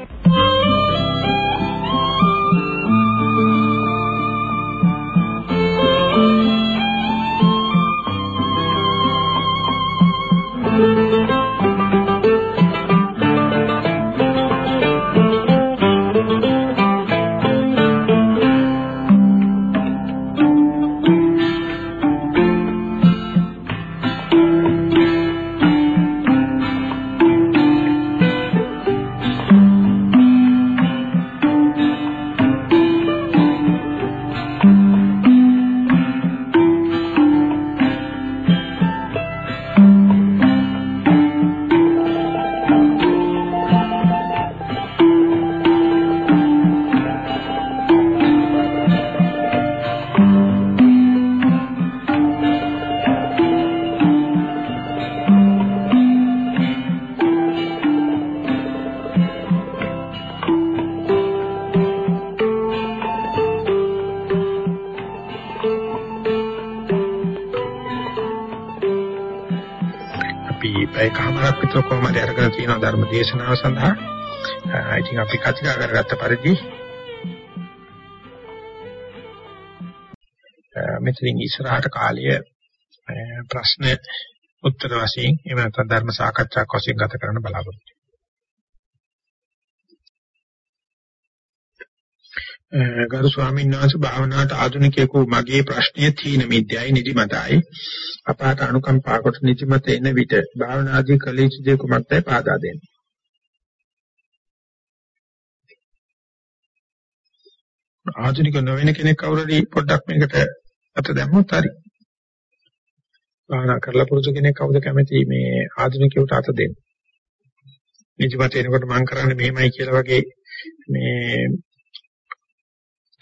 Yeah. දේශනාව සඳහා ඉතින් අපි කතිකා කරගත්ත පරිදි මෙතනින් ඉස්සරහට කාලය ප්‍රශ්න උත්තර වශයෙන් එහෙම නැත්නම් ධර්ම සාකච්ඡාවක් වශයෙන් ගත කරන්න බලාපොරොත්තු ගරු ස්වාමීන් වහන්සේ භාවනාවට ආධුනිකයෙකු මගේ ප්‍රශ්නය තීන මිද්‍යයි නිදිමතයි අපාට අනුකම්පා කොට නිදිමත එන විට භාවනාදී කළ යුතු දේ කුමක්දයි පාදා දෙන්න. ආධුනික නොවන කෙනෙක් කවුරුරි පොඩ්ඩක් මේකට අත දැම්මොත් හරි. භාවනා කරලා පුරුදු කෙනෙක් කවුද කැමති මේ ආධුනිකයට අත දෙන්න. නිදිමත එනකොට මම කරන්නේ මෙහෙමයි කියලා වගේ මේ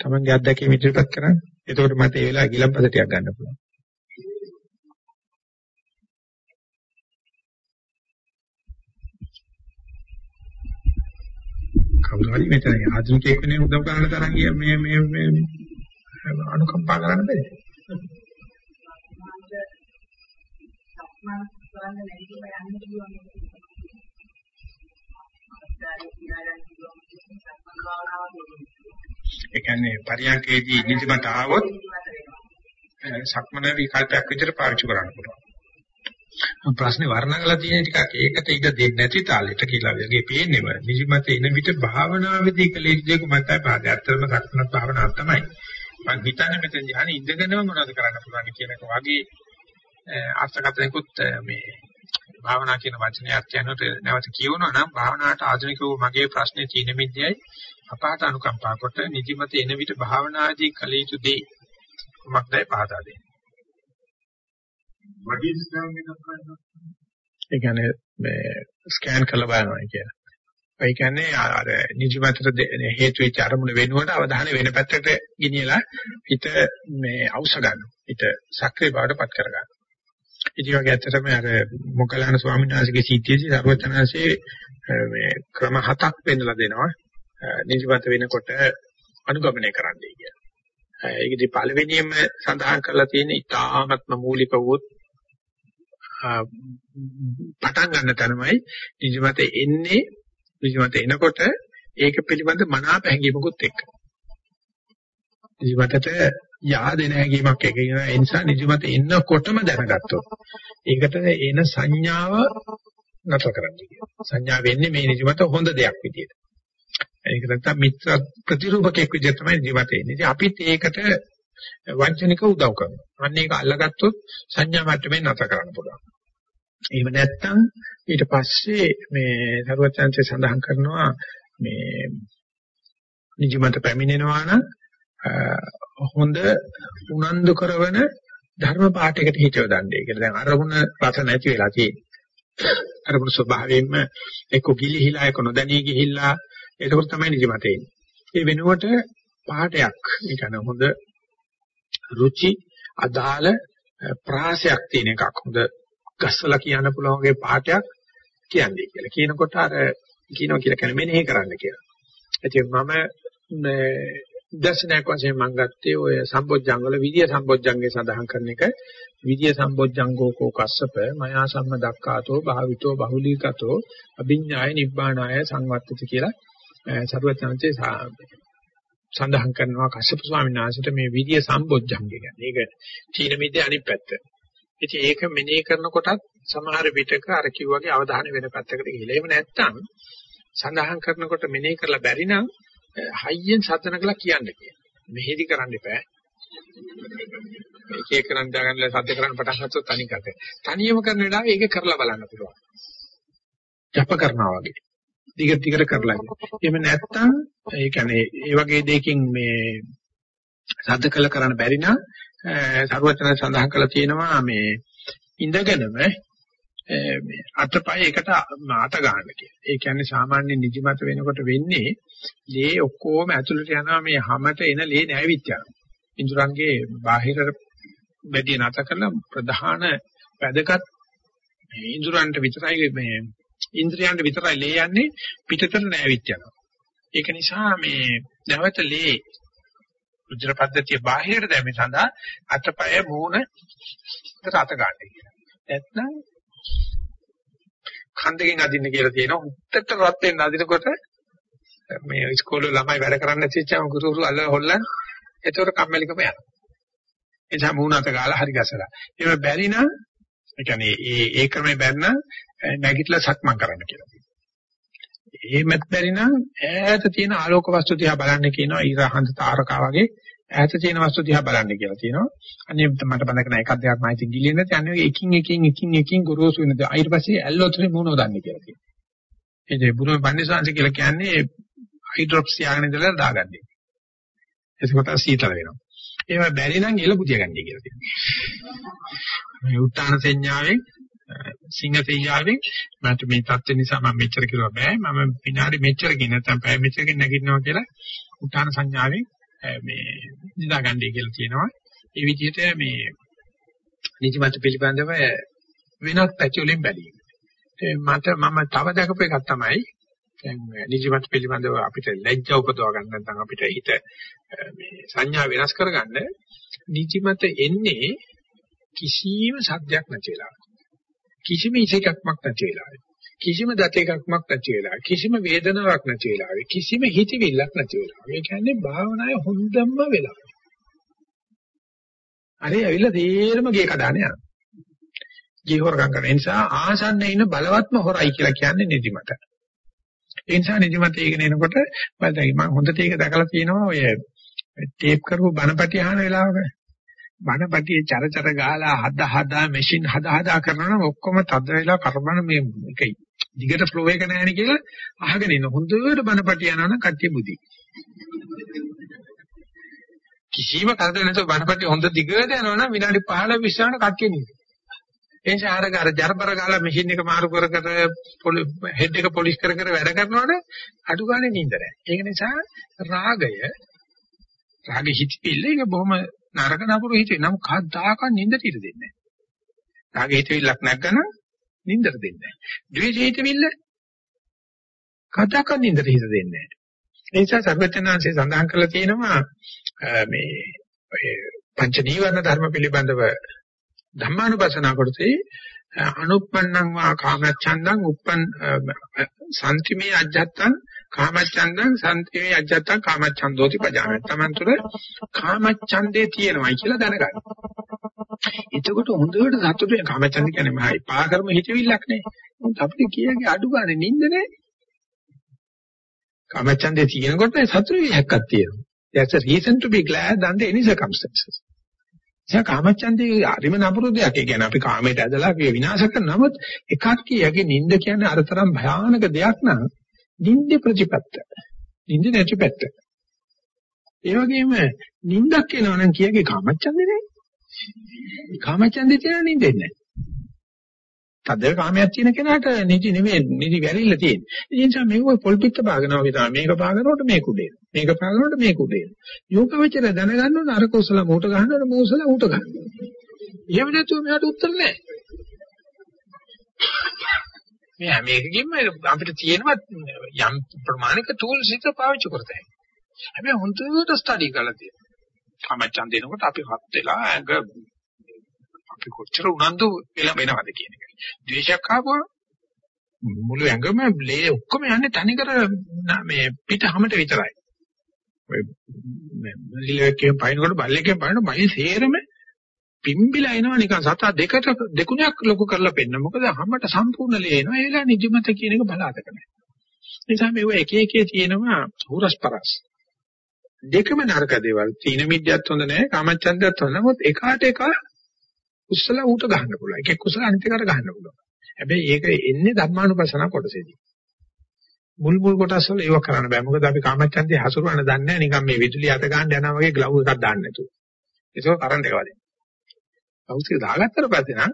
තමන්ගේ අත්දැකීම් ඉදිරිපත් කරන්නේ. එතකොට මට ඒ වෙලාව ගිලම්පස ටිකක් ගන්න පුළුවන්. කවුරු හරි මෙතන ආධුනිකයෙක් වෙන උදව් කරන්න තරම් ගිය මේ මේ මේ අනුකම්පා කරන්න බැහැ. ඒ කියන්නේ පරියන්කේදී නිදිමත ආවොත් සක්මන විකල්පයක් විදිහට පාවිච්චි කරන්න පුළුවන්. ප්‍රශ්නේ වර්ණගලා තියෙන ටිකක්. ඒකට ඉඩ දෙන්නේ නැති තාලෙට කියලා වගේ පේන්නේම. නිදිමත එන විට භාවනාවේදී කලේ දෙක මතයි පාදේ අත්‍තරම සක්මන භාවනාව තමයි. මම හිතන්නේ මෙතන යහනේ ඉඳගෙනම මොනවද කරන්න පුළුවන් කියන එක වගේ අර්ථකථනයකුත් මේ භාවනා කියන වචනේ අර්ථයනට නැවත කියවනවා නම් භාවනාවට ආධුනිකව මගේ ප්‍රශ්නේ තීන මිද්‍යයි අපාත අනුකම්පා කොට නිදිමත එන විට භාවනාදී කල යුතු දේ කුමක්දයි? පහදා දෙන්නේ. බඩි ස්කෑන් එකක් කරනවා. ඒ කියන්නේ මේ ස්කෑන් කරලා බලනවා කියන. ඒ කියන්නේ අර නිදිමතට හේතු වෙච්ච අරමුණ වෙනුවට අවධානය වෙන පැත්තට ගෙනියලා හිත මේ අවශ්‍ය ගන්නවා. හිත සක්‍රිය බවට පත් කර ගන්නවා. ඉතින් වගේ ඇත්තටම අර මොකලන ස්වාමීන් වහන්සේගේ සිද්ධියේදී සර්වචනanse මේ ක්‍රම හතක් පෙන්නලා දෙනවා. නිදිමත වෙනකොට අනුගමනය කරන්නයි කියලා. ඒකදී පළවෙනියෙන්ම සඳහන් කරලා තියෙන ඉතාමත්ම මූලික වූ පටන් ගන්න තැනමයි නිදිමත එන්නේ නිදිමත එනකොට ඒක පිළිබඳ මනාප හැඟීමකුත් එක්ක. නිදිමතට yaadෙන හැඟීමක් එක ඒ නිසා නිදිමත එන්නකොටම දැනගත්තොත් ඒකට එන සංඥාව නතර කරන්න කියනවා. සංඥා වෙන්නේ මේ නිදිමත හොඳ දෙයක් විදියට. ඒක නැත්තම් මිත්‍ර ප්‍රතිරූපකයක් විදියට තමයි නිදිමත එන්නේ. ඉතින් අපිත් ඒකට වංචනික උදව් කරනවා. අන්න ඒක අල්ලගත්තොත් සංඥා මට්ටමේ නැත කරන්න පුළුවන්. එහෙම නැත්නම් ඊට පස්සේ මේ සරුවචාන්සේ සඳහන් කරනවා මේ නිජමත පැමිණෙනවා නම් හොඳ උනන්දු කරවන ධර්ම පාඨයකට හිතව දන්නේ කියලා. දැන් අරමුණ රස නැති වෙලා තියෙන්නේ. අරමුණ ස්වභාවයෙන්ම එක්ක ගිලිහිලා එක්ක නොදැනී ගිහිල්ලා ඒක තමයි නිජමත එන්නේ. ඒ වෙනුවට පාඨයක් ඒ කියන්නේ හොඳ රුචි අදාළ ප්‍රාසයක් තියෙන එකක් හොඳ ගස්සලා කියන්න පුළුවන් වගේ පාඩයක් කියන්නේ කියලා. කියනකොට අර කියනවා කියලා කියන්නේ මෙනෙහි කරන්න කියලා. ඉතින් මම දර්ශනයක් වශයෙන් මම ගත්තේ ඔය සම්බොජ්ජංගල විද්‍ය සම්බොජ්ජංගේ සඳහන් කරන එක විද්‍ය සම්බොජ්ජංගෝ කෝ කස්සප මයා සම්ම දක්කාතෝ භාවිතෝ බහුලීකතෝ අභිඥාය නිබ්බානාය සංවත්තති කියලා සරුවචනන්සේ සඳහන් කරනවා කශ්‍යප ස්වාමීන් වහන්සේට මේ විද්‍ය සම්බොජ්ජංගය කියන්නේ. ඒක තීන මිද්දේ අනිත් පැත්ත. ඉතින් ඒක මෙනෙහි කරනකොටත් සමහර විටක අර කිව්වාගේ අවධානය වෙන පැත්තකට ගිහිලා. එහෙම නැත්නම් සඳහන් කරනකොට මෙනෙහි කරලා බැරි නම් හයියෙන් සතන කළා කියන්න කියන. මෙහෙදි කරන්න එපා. එක එක කරන් දාගන්න සද්ද කරන්න පටන් ගත්තොත් තනිකට. තනියම කරන වෙලාවෙ ඒක කරලා බලන්න පුළුවන්. ජප කරනවා වගේ. දිගට දිගට කරලා. එහෙම නැත්නම් ඒ කියන්නේ ඒ වගේ දෙයකින් මේ සද්ද කළ කරන්න බැරි නම් සරුවචන සඳහන් කරලා තියෙනවා මේ ඉඳගෙනම මේ අතපය එකට අත ගන්න කියලා. ඒ කියන්නේ සාමාන්‍ය නිදිමත වෙනකොට වෙන්නේ ලේ ඔක්කොම ඇතුළට යනවා මේ හැමත එන ලේ නැවිත් යනවා. ඉන්ද්‍රයන්ගේ බාහිර වැඩි නැත කරලා ප්‍රධාන වැදගත් ඉන්ද්‍රයන්ට විතරයි මේ ඉන්ද්‍රයන්ට විතරයි ලේ යන්නේ පිටතට නැවිත් යනවා. ඒක නිසා මේ නැවත ලේ උජ්‍ර පද්ධතිය බාහිරට දැමීම සඳහා අතපය මූණ රත ගන්න කියලා. නැත්නම් කන්දකින් අදින්න කියලා තියෙනවා. උත්තර රත් වෙන්න අදිනකොට මේ ඉස්කෝලේ ළමයි වැඩ කරන්න තියච්චාම ගුරුතුරු අල්ල හොල්ලන් ඒතකොට කම්මැලිකම යනවා. ඒ නිසා මූණ අත ගාලා හරි ගැසලා. ඒක බැරි නම් ඒ කියන්නේ ඒ ඒ ක්‍රමේ බැරි නම් නැගිටලා සක්මන් කරන්න කියලා කියනවා. එහෙමත් බැරි නම් ඈත තියෙන ආලෝක වස්තු දිහා බලන්න කියනවා ඊරහඳ තාරකා වගේ ඈත තියෙන වස්තු දිහා බලන්න කියලා තියෙනවා. අනේ මට බඳක නැහැ එකක් දෙකක් මම ඉතින් ගිලින්නේ නැති අනේ එකින් එකින් එකින් එකින් ගොරෝසු වෙනද ඊට පස්සේ ඇල්ලොතරේ මූණ හොදන්නේ කියලා කියනවා. ඒ දෙ බුදුම පන්සිංශ කියලා කියන්නේ හයිඩ්‍රොක්ස් යාගෙන ඉඳලා දාගන්නේ. එතකොට සීතල වෙනවා. ඒවා බැරි නම් එළ පුතිය ගන්නයි කියලා තියෙනවා. මේ උත්තාන සංඥාවෙන් සිංහ තේයාවෙන් මට මේ தත්ත්ව නිසා මම මෙච්චර කිව්වා බෑ මම විනාඩි මෙච්චරකින් නැත්නම් පැය මෙච්චරකින් නැගිටිනවා කියලා උත්තාන සංඥාවෙන් මේ නිදාගන්නයි කියලා කියනවා. ඒ විදිහට මේ නිදිමත පිළිබඳව වෙනත් පැති වලින් බැලීම. මට මම තව දැකපු එකක් තමයි දැන් නිදිමත පිළිබඳව අපිට ලැජ්ජ උපදවා ගන්න නැත්නම් අපිට හිත මේ සංඥා වෙනස් කරගන්න නිදිමත එන්නේ කිසිම සද්දයක් නැති වෙලාවක. කිසිම ඉසේකක්මක් නැති වෙලාවේ. කිසිම දත එකක්මක් නැති වෙලාවේ. කිසිම වේදනාවක් නැති වෙලාවේ. කිසිම හිතවිල්ලක් නැති වෙලාවේ. ඒ කියන්නේ භාවනාවේ හොඳම වෙලාව. අරේ ඇවිල්ලා තේරම ගේ කඩාන යනවා. ගේ හොරගම් කරන නිසා ආසන්න ඉන්න බලවත්ම හොරයි කියලා කියන්නේ නිදිමත. ඒ නිසා නිදිමත ඒකන එනකොට මම හොඳට ඒක දැකලා තියෙනවා ඔය ටේප් කරපු බණපටි අහන වෙලාවක බණපටියේ චරචර ගාලා හද හදා මැෂින් හද හදා කරනවා නම් ඔක්කොම තද වෙලා කරබන මේ එක දිගට ෆ්ලෝ එක නැහැ කියලා අහගෙන ඉන්න. හොඳට බණපටිය යනවනම් කට්ටිය බුදි. කිසිම කරදර නැතුව බණපටිය හොඳ දිගට යනවනම් විනාඩි 15 20 කට්ටිය නිදි ඒ නිසා අර අර ජරබර ගාලා මැෂින් එක මාරු කර කර හෙඩ් එක පොලිෂ් කර කර වැඩ කරනවනේ අඩු ගානේ නින්ද නැහැ. ඒක නිසා රාගය රාගෙ හිතෙilla ඒක බොහොම නරක නපුරු හිතේ නම් කද්දාකන් නින්දට ඉර දෙන්නේ නැහැ. රාගෙ හිතවිල්ලක් නැග්ගම නින්දට දෙන්නේ නැහැ. ද්වේෂ හිතවිල්ල කද්දාකන් නින්දට හිත දෙන්නේ නැහැ. ඒ නිසා සර්වඥාන්සේ සඳහන් කරලා තියෙනවා මේ පංච නීවරණ ධර්ම පිළිබඳව ධම්මානුපස්සනා කොටසේ අනුප්පන්නං වා කාමච්ඡන්දං උප්පන් සම්තිමේ අජ්ජත්තං කාමච්ඡන්දං සම්තිමේ අජ්ජත්තං කාමච්ඡන්දෝති පජානන. Taman තුර කාමච්ඡන්දේ තියෙනවායි කියලා දැනගන්න. එතකොට හොඳට සතුටේ කාමච්ඡන්ද කියන්නේ මහා එපා කරම හිතවිල්ලක් නේ. අපිට කියන්නේ අඩු ගන්න නින්ද නේ. කාමච්ඡන්දේ තියෙනකොට සතුටේ විහක්කක් තියෙනවා. That's a reason to be glad under any circumstances. එයා කාමච්ඡන්දේ හරිම නපුරු දෙයක්. ඒ කියන්නේ අපි කාමයට ඇදලා අපි විනාශ කරන නමුත් එකක් කියගේ නිින්ද කියන්නේ අරතරම් භයානක දෙයක් නම් නිින්ද ප්‍රතිපත්ත. නිින්ද නැති පැත්ත. ඒ වගේම නිින්දක් එනවා නම් කියගේ කාමච්ඡන්දේ නැහැ. කාමච්ඡන්දේ තියෙන නිින්දෙන්නේ නැහැ. තද කාමයක් තියෙන කෙනාට නිදි නෙමෙයි නිදි වැරිල්ල තියෙන්නේ. ඒ නිසා මේක පොල් පිට පාගනවා වගේ තමයි. මේක පාගනකොට මේක උඩේ. මේක පාගනකොට මේක උඩේ. යෝගවචර දැනගන්න ඕන අර කුසල මූට ගන්නවද මූසල ඌට ගන්න. එහෙම නැතුව මෙයාට උත්තර නැහැ. මේ හැම එකකින්ම අපිට තියෙනවා යම් ප්‍රමාණික ටූල්ස් විතර පාවිච්චි කරතයි. හැබැයි හොඳට ස්ටඩි කරලා තියෙනවා. සමච්චන් දෙනකොට අපි හත් වෙලා ඇඟ අපි කොච්චර උනන්දු වෙලා වෙනවද කියන එක. ද්වේෂයක් ආවම මුළු ඇඟම ලේ ඔක්කොම යන්නේ තනිකර මේ පිටහමට විතරයි. ඔය ලිලකේ පයින්කොට බල්ලකේ පයින්කොට මයි සේරම පිම්බිලා එනවා නිකන් සතා දෙකට දෙකුණක් ලොකු කරලා පෙන්න. මොකද හැමත සම්පූර්ණ ලේ එනවා. ඒලා නිජමත කියන එක බලාතක නැහැ. නිසා මේව එක එකේ තියෙනවා හුරස්පරස්. දෙකම නරක දේවල්. තීන මිද්‍යත් හොඳ නැහැ, කාමච්ඡන්දයත් හොඳ නැහැ. මොකද එකාට එක කුසල ඌට ගහන්න පුළුවන්. එකෙක් කුසල අනිත් එකට ගහන්න පුළුවන්. හැබැයි ඒක එන්නේ ධර්මානුපස්සන කොටසේදී. මුල් මුල් කොටස් වල ඒව කරන්න බෑ. මොකද අපි කාමච්ඡන්දේ හසුරවන්න දන්නේ නැහැ. නිකන් මේ විදුලිය අත ගන්න යනවා වගේ ග්ලව් එකක් දාන්න නැතුව. ඒක කරන්ට් එක වදින. අවුස්ක දාගත්තට පස්සේ නම්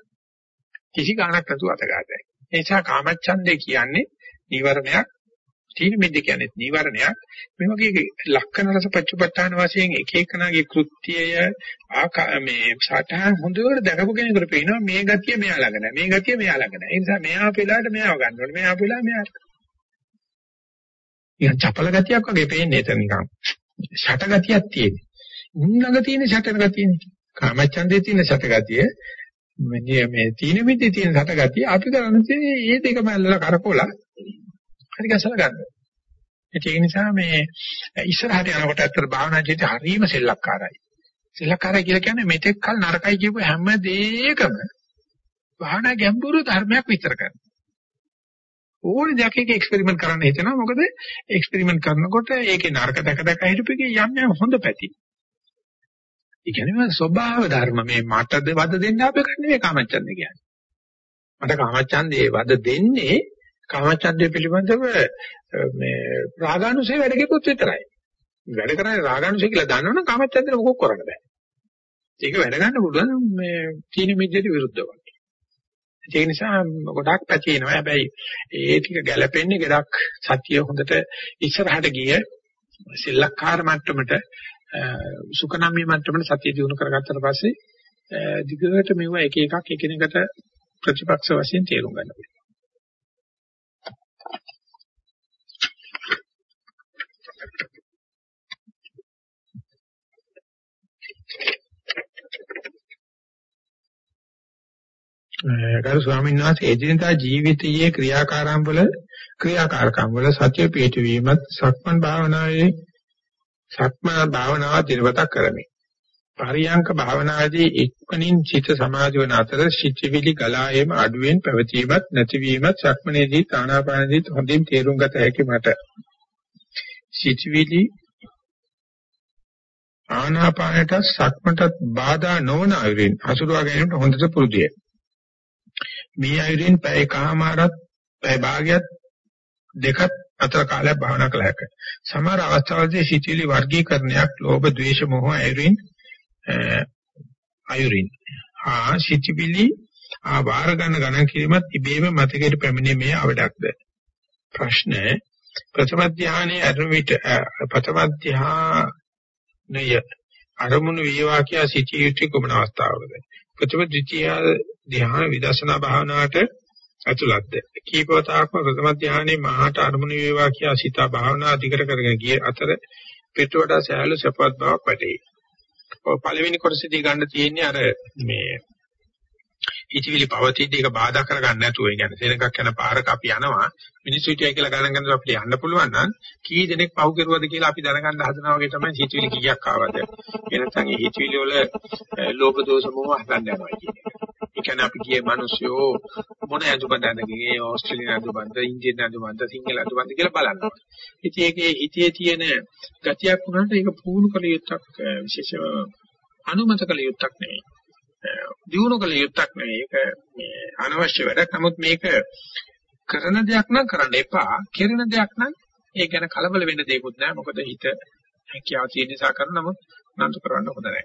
කිසි ගාණක් නැතුව අත ගන්නයි. ඒ නිසා කාමච්ඡන්දේ කියන්නේ නීවරණයක් තීන මිද්ද කියන්නේ නීවරණයක්. මේ වගේ ලක්කන රස පච්චපට්ඨාන වශයෙන් එක එකනාගේ කෘත්‍යය ආකා මේ සාඨාන් හොඳට දැකපු කෙනෙකුට පේනවා මේ ගතිය මෙයා ළඟ නැහැ. මේ ගතිය මෙයා ළඟ නැහැ. ඒ නිසා මෙයා අපේලාට මෙයාව ගන්න ඕනේ. මෙයා අපේලා මෙයාට. නිකන් චපල ගතියක් වගේ පේන්නේ එතන නිකන්. ෂට ගතියක් තියෙන්නේ. උන් ළඟ තියෙන ෂට ගතියනේ. කාමච්ඡන්දේ තියෙන ෂට ගතිය මේ මේ තීන මිද්දේ තියෙන ෂට ගතිය අපි කරන්නේ මේ දෙකම ඇල්ලලා කරකෝලා හරි ගැසල ගන්න. ඒ නිසා මේ ඉස්සරහට යනකොට ඇත්තට භාවනා ජීවිතය හරීම සෙල්ලක්කාරයි. සෙල්ලක්කාරයි කියලා කියන්නේ මෙතෙක් කල නරකයි කියපු හැම දෙයකම භාවනා ගැඹුරු ධර්මයක් විතර කරනවා. ඕනේ දෙයක් එක එක්ස්පෙරිමන්ට් කරන්න හිතෙනවා. මොකද එක්ස්පෙරිමන්ට් කරනකොට ඒකේ නරක දැක දැක හිටපෙකේ යම් යම් හොඳ පැති. ඒ කියන්නේ ස්වභාව ධර්ම මේ මටද වද දෙන්න අපේ කන්නේ මේ කාමච්ඡන්දේ කියන්නේ. මට කාමච්ඡන්දේ වද දෙන්නේ කාමච්ඡන්දය පිළිබඳව මේ රාගානුසය වැඩ කෙරුවොත් විතරයි. වැඩ කරන්නේ රාගානුසය කියලා දන්නවනම් කාමච්ඡන්දේ මොකක් කරන්න බෑ. ඒක වැඩ ගන්න පුළුවන් මේ තීන මිද්දේට විරුද්ධව. ඒ නිසා ගොඩක් පැතිනවා. හැබැයි ඒ ටික ගැලපෙන්නේ ගොඩක් සත්‍ය හොඳට ඉස්සරහට ගිය සිල්ලක්කාර මට්ටමට සුකනම්මී මට්ටමට සත්‍ය දිනු කරගත්තට පස්සේ දිගට මෙව එක එකක් එකිනෙකට ප්‍රතිපක්ෂ වශයෙන් තේරුම් ගන්න පුළුවන්. ගරු ස්වාමීන් වහන්සේ එදිනදා ජීවිතයේ ක්‍රියාකාරම් වල ක්‍රියාකාරකම් වල සත්‍ය පිටවීමත් සක්මන් භාවනාවේ සක්මන් භාවනාව දිනවතක් කරමි. පරියංක භාවනාදී එක්මනින් චිත සමාධි වන අතර සිච්චවිලි ගලායම අඩුවෙන් පැවතීමත් නැතිවීමත් සක්මනේදී තානාපානදී හොඳින් තේරුම් ගත හැකි මට. සිච්චවිලි ආනාපානට සක්මටත් බාධා නොවන අයුරින් හසුරුවා ගැනීමට හොඳට පුරුදුය. මේ අයුරින් පැය කමාරත් පැය භාගයක් දෙකත් අතර කාලයක් භාවනා කළ හැකියි. සමහර අවස්ථාවලදී සිතිවිලි වර්ගීකරණයක් ලෝභ, ද්වේෂ, මොහ අයුරින් අයුරින්. ආ සිතිවිලි ආ වාර ගන්න ගණන් කිරීමත් ඉබේම මතකයට පැමිණේ මේ අවඩක්ද? ප්‍රශ්න. ප්‍රථම ධානයේ අරමිට ප්‍රථම ධානය අරමුණු වේවා කියා සිටිය යුතු කුමන අවස්ථාවකද? ප්‍රථම ද්විතීය ධ්‍යාන විදර්ශනා භාවනාවට ඇතුළත්ද කීපවතාවක්ම ප්‍රථම ධ්‍යානයේ මහාට අරමුණු වේවා කියා සිතා භාවනා අධිකර කරගෙන ගිය අතර පිටුවට සෑහළු සපවත් බවක් වැටේ. ඔය පළවෙනි කොටසදී ගන්න තියෙන්නේ අර මේ හිතවිලි පවතිද්දී ඒක බාධා කරගන්න නැතුව ඒ කියන්නේ සෙනඟක් යන පාරක අපි යනවා මිනිස්සු හිටියයි කියලා ගණන් ගන්නකොට අපිට යන්න පුළුවන් නම් කී දෙනෙක් පහු කරුවද කියලා අපි දැනගන්න හදනවා වගේ තමයි හිතවිලි කීයක් ආවද. ඒ නැත්නම් ඒ හිතවිලි වල ලෝභ දෝෂ මොහ හදන්න යනවා කියන්නේ ඒ කියන්නේ අපි ගියේ මිනිස්සුયો මොන ඇඳුමද ඇඳගෙන ඕස්ට්‍රේලියානු ඇඳුමද ඉන්දියානු ඇඳුමද සිංහල ඇඳුමද කියලා බලනවා. ඉතින් ඒකේ හිතේ තියෙන ගතියක් වුණාට ඒක පුහුණු කළ යුත්තක් විශේෂ අනුමත කළ යුත්තක් නෙවෙයි. දිනු කළ යුත්තක් නෙවෙයි. ඒක මේ අනවශ්‍ය වැඩක්. නමුත් මේක කරන දෙයක් නම් කරන්න එපා. කෙරෙන දෙයක් නම් ඒ ගැන කලබල වෙන්න දෙයක්වත් නැහැ. මොකද හිත හැකියාව තියෙන නිසා කරන නමුත් නන්තු කරන්න හොඳ නැහැ.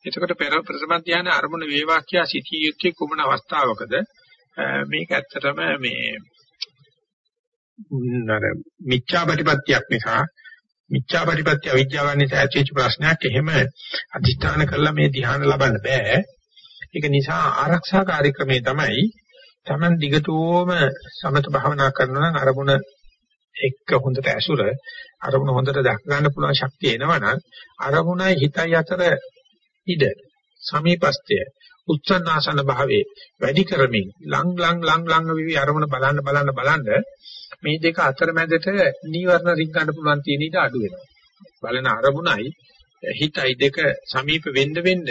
එතකොට පෙර ප්‍රථම ධානය අරමුණ වේවා කියා සිටිය යුත්තේ කුමන අවස්ථාවකද? මේක ඇත්තටම මේ නර මිච්ඡා ප්‍රතිපත්තියක් නිසා මිච්ඡා ප්‍රතිපත්ති අවිද්‍යාව නිසා ඇතිවෙච්ච ප්‍රශ්නයක් එහෙම අධිෂ්ඨාන කරලා මේ ධ්‍යාන ලබන්න බෑ. ඒක නිසා ආරක්ෂා කාර්යක්‍රමේ තමයි Taman දිගටම සමත භාවනා කරනවා නම් අරමුණ එක්ක හොඳට ඇසුර අරමුණ හොඳට දක් ගන්න පුළුවන් ශක්තිය එනවනම් අරමුණයි හිතයි අතර ඉඩ සමීපස්තය උච්චනාසන භාවයේ වැඩි කරමින් ලං ලං ලං ලං විවි අරමුණ බලන්න බලන්න බලන්න මේ දෙක අතරමැදට නීවරණ රින් ගන්න පුළුවන් තියෙන ඉඩ අඩු වෙනවා. බලන අරමුණයි හිතයි දෙක සමීප වෙන්න වෙන්න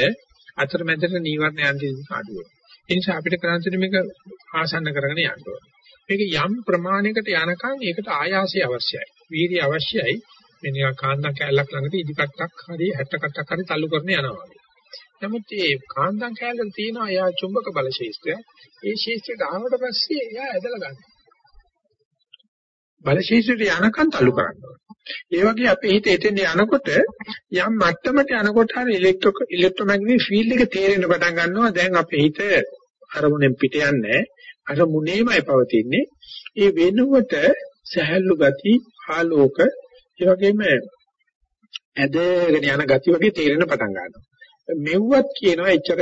අතරමැදට නීවරණ යන දේ අඩු වෙනවා. ඒ නිසා අපිට කරන්න තියෙන මේක ආසන්න කරගෙන යන්න ඕනේ. මේක යම් ප්‍රමාණයකට යනකම් ඒකට ආයාසය අවශ්‍යයි. වීර්ය අවශ්‍යයි. මේ නිකන් කාන්දම් කැලලක් ළඟදී ඉදිකටක් හරි 60 කටක් හරි තල්ලු කරන යනවා වගේ. නමුත් මේ කාන්දම් කැලලෙන් තියෙන එයා චුම්බක බල ශේෂ්ත්‍රය. ඒ ශේෂ්ත්‍රයට ආවට පස්සේ එයා ඇදලා ගන්නවා. බල ශේෂ්ත්‍රයට යනකම් තල්ලු කරනවා. ඒ වගේ අපේ හිත එතෙන් යනකොට යම් මට්ටමට යනකොට හරි ඉලෙක්ට්‍රෝ ඉලෙක්ට්‍රෝමැග්නටික් ෆීල්ඩ් එක තේරෙන්න පටන් ගන්නවා. දැන් අපේ හිත අරමුණෙන් පිට යන්නේ අරමුණේමයි පවතින්නේ. ඒ වෙනුවට සහැල්ලු ගති, ආලෝක, ඒ වගේම ඇදගෙන යන ගති වගේ තේරෙන්න පටන් ගන්නවා. මෙව්වත් කියනවා එච්චර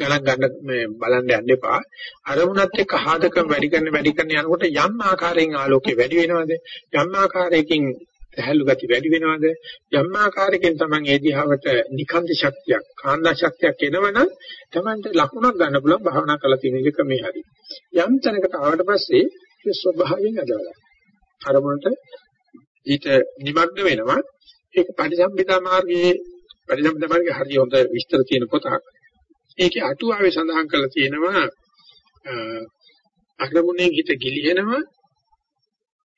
ගණන් ගන්න මේ බලන්න යන්න එපා. අරමුණත් එක්ක හාදකම් වැඩි කරන වැඩි කරන යනකොට යම් ආකාරයෙන් ආලෝකය වැඩි වෙනවද? යම් ආකාරයකින් සහැල්ලු ගති වැඩි වෙනවද? යම් ආකාරයකින් Taman ඒ දිහාවට නිකන්ද ශක්තියක්, කාන්දා ශක්තියක් එනවනම් Tamanට ලකුණක් ගන්න පුළුවන් භාවනා කරලා තියෙන එක මේ හරි. යම් තැනකට ආවට පස්සේ ඒ ස්වභාවයෙන් අදලා අරමුණට ඊට නිමග්න වෙනවා. ඒක පරිසම්පදා මාර්ගයේ පරිසම්පදා මාර්ගයේ හරිය හොඳ විස්තර තියෙන පොතක්. ඒකේ අටුවාවේ සඳහන් කරලා තියෙනවා අරමුණේ හිත ගිලිහෙනවා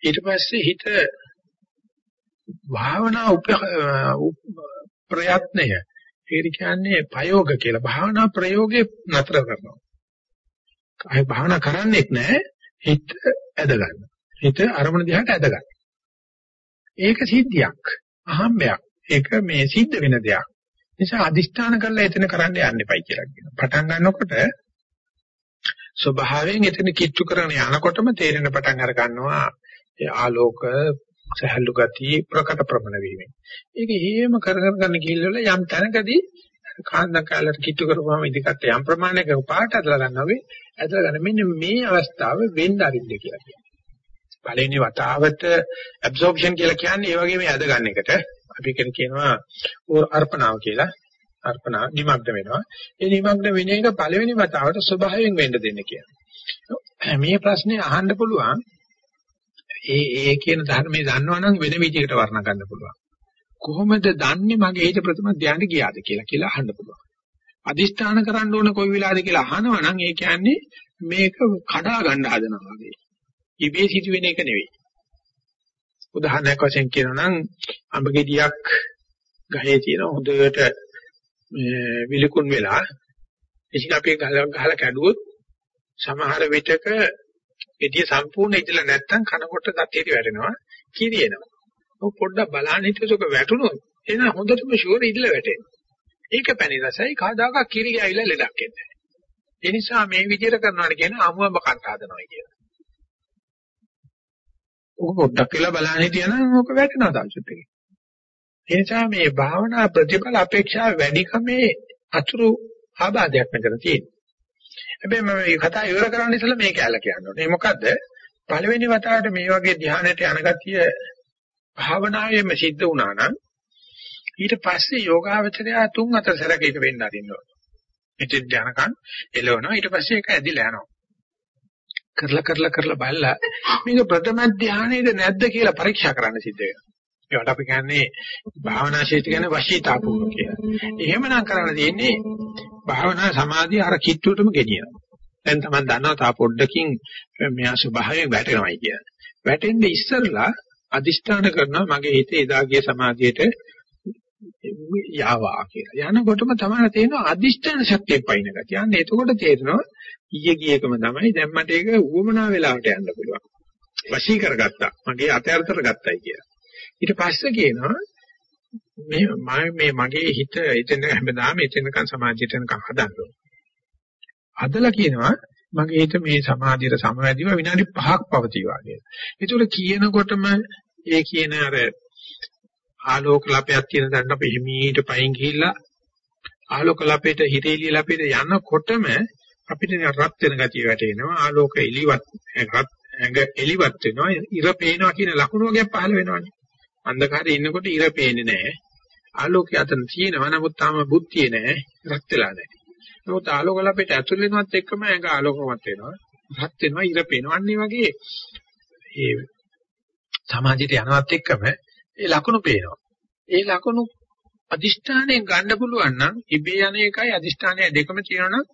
ඊට පස්සේ හිත භාවනා උප ප්‍රයත්නය ඒ කියන්නේ ප්‍රයෝග කියලා භාවනා ප්‍රයෝගේ නතර කරනවා. අය භාවනා කරන්නේත් නැහැ හිත ඇද ගන්න. හිත අරමුණ දිහාට ඇද ගන්න. ඒක සිද්ධියක්. අහම්බයක්. ඒක මේ සිද්ධ වෙන දෙයක්. නිසා අදිෂ්ඨාන කරලා එතන කරන්න යන්න එපයි කියලා කියනවා. පටන් ගන්නකොට ස්වභාවයෙන් එතන කිච්චු කරගෙන යනකොටම තේරෙන පටන් අර ගන්නවා ඒ ආලෝක සහැල්ලු ගතිය ප්‍රකට ප්‍රමණ වීමෙන්. ඒක හේම කරගෙන ගන්න ගිහිල්ලා යම් තැනකදී කාන්දම් කාලයට කිට්ටු කරපුවාම ඉදිකට යම් ප්‍රමාණයක පාට ඇදලා ගන්නවා වෙයි. ඇදලා ගන්න මෙන්න මේ අවස්ථාව වෙන්න අරින්න කියලා කියනවා. පළවෙනි වතාවට ඇබ්සෝප්ෂන් කියලා කියන්නේ ඒ වගේ මේ ඇද ගන්න එකට. අපි කියනවා අර්පණාව කියලා. අර්පණා නිමග්න වෙනවා. ඒ නිමග්න වෙන එක පළවෙනි වතාවට ස්වභාවයෙන් වෙන්න දෙන්න කියනවා. මේ ප්‍රශ්නේ අහන්න පුළුවන් ඒ ඒ කියන ධර්මයේ දන්නවනම් වෙන විදිහකට වර්ණ ගන්න පුළුවන්. කොහොමද දන්නේ මගේ හිත ප්‍රථම ධානයට ගියාද කියලා කියලා අහන්න පුළුවන්. අදිස්ථාන කරන්න ඕන කොයි වෙලාවද කියලා අහනවා නම් ඒ කියන්නේ මේක කඩා ගන්න හදනවා වගේ. ඉබේ සිදුවෙන එක නෙවෙයි. උදාහරණයක් වශයෙන් කියනවා නම් අඹ ගෙඩියක් ගහේ තියෙන හොඳට විලිකුන් වෙලා ඉතින් අපි ගහලා කැඩුවොත් සමහර විටක ගෙඩිය සම්පූර්ණ ඉදලා නැත්තම් කනකොට දතියට වැටෙනවා කිරියනවා. ඔය පොඩ්ඩක් බලන්න හිටියොත් වැටුණොත් එන හොඳටම ෂුවර් ඉදලා වැටෙනවා. ඒක පැණි රසයි කවදාකවත් කිරි ගෑවිලා ලෙඩක් එන්නේ නැහැ. ඒ නිසා මේ විදිහට කරනවාට කියන අමුඹ කන්ට හදනවා කියලා. ඔක පොඩ්ඩක් කියලා බලන්න හිටියනම් ඔක වැටෙනවා දවසට. ඒ නිසා මේ භාවනා ප්‍රතිඵල අපේක්ෂා වැඩිකමේ අතුරු ආබාධයක් මෙතන තියෙනවා. හැබැයි මම මේ කතාව ඉවර කරන්න ඉස්සෙල්ලා මේක ඇල කියන්න ඕනේ. මොකද පළවෙනි වතාවට මේ වගේ ධ්‍යානයට යන ගතිය භාවනාවේම සිද්ධ වුණා නම් ඊට පස්සේ යෝගාවචරය තුන් හතර සැරක ඒක වෙන්න අරින්න ඕනේ. මෙතෙන් යනකම් එළවනවා ඊට පස්සේ ඒක ඇදිලා යනවා. කරලා කරලා කරලා බලලා මේක ප්‍රථම ධ්‍යානයේද නැද්ද කියලා පරීක්ෂා කරන්න සිද්ධ වෙනවා. ඒකට අපි කියන්නේ භාවනා ශීත කියන්නේ වශීතාපූර්ව කියලා. එහෙමනම් කරන්න තියෙන්නේ භාවනා සමාධිය අර කිට්ටුවටම ගෙනියනවා. දැන් තමයි දන්නවා තා පොඩ්ඩකින් මෙයා ස්වභාවයෙන් වැටෙනවයි කියලා. වැටෙන්නේ ඉස්සරලා අදිෂ්ඨාන කරනවා මගේ හිතේ එදාගේ සමාධියට යාවා කියලා. යනකොටම තමයි තේරෙනවා අදිෂ්ඨාන ශක්තිය පයින් ගතිය. අන්න එතකොට තේරෙනවා ඊයේ ගියකම තමයි දැන් මට ඒක උවමනා වෙලාවට යන්න පුළුවන්. වශී කරගත්තා. මගේ අතයතර ගත්තයි කියලා. ඊට පස්සේ කියනවා මේ මේ මගේ හිත එතන හැමදාම එතනකන් සමාධියට යනකම් හදන්න ඕන. හදලා කියනවා මගේ හිත මේ සමාධියට සමවැදීම විනාඩි 5ක් පවතිවා කියලා. ඒතකොට කියනකොටම ඒ කියන අර ආලෝක ලපයක් තියෙන තැනට අපි හිමීට පයින් ගිහිල්ලා ආලෝක ලපේට හිතේලිය ලපේට යනකොටම අපිට රත් වෙන ගතිය වැටෙනවා ආලෝක එලිවත් ඇඟ එලිවත් වෙනවා ඉර පේනවා කියන ලකුණු වගේ පහළ වෙනවානේ අන්ධකාරයේ ඉන්නකොට ඉර පේන්නේ නැහැ ආලෝකය අතන තියෙනවා නමුත් තාම බුද්ධිය නැහැ රත් වෙලා නැහැ. නමුත් ආලෝක ලපේට ඇතුල් වෙනවත් එක්කම ඇඟ ආලෝකමත් වෙනවා. රත් වෙනවා ඉර පේනවා. අන්න වගේ ඒ සමාජයට යනවත් එක්කම ඒ ලකුණු පේනවා. ඒ ලකුණු අදිෂ්ඨානයෙන් ගන්න පුළුවන් නම් ඉබේ යන එකයි අදිෂ්ඨානය දෙකම තියෙනවා නම්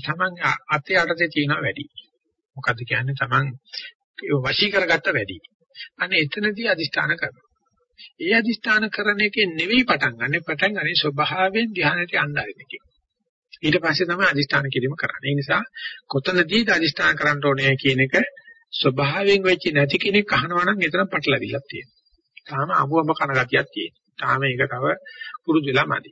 තමන් අතේ යටතේ තියෙනවා වැඩි. මොකද්ද කියන්නේ තමන් වශී කරගත්ත වැඩි. අනේ එතනදී අදිෂ්ඨාන කරනවා. ඒ අදිෂ්ඨාන කරන එකේ නෙවෙයි පටන් ගන්න. පටන් ගන්නේ ස්වභාවයෙන් ධ්‍යානයට යන්න ආරම්භ ඊට පස්සේ තමයි අදිෂ්ඨාන කිරීම කරන්නේ. ඒ නිසා කොතනදීද අදිෂ්ඨාන කරන්න ඕනේ කියන එක ස්වභාවයෙන් වෙච්ච නැති කෙනෙක් අහනවා නම් එතන පටලවිලක් තියෙනවා. තාම අඹුඹ කන ගතියක් තියෙනවා. තාම ඒක තව පුරුදු වෙලා මදි.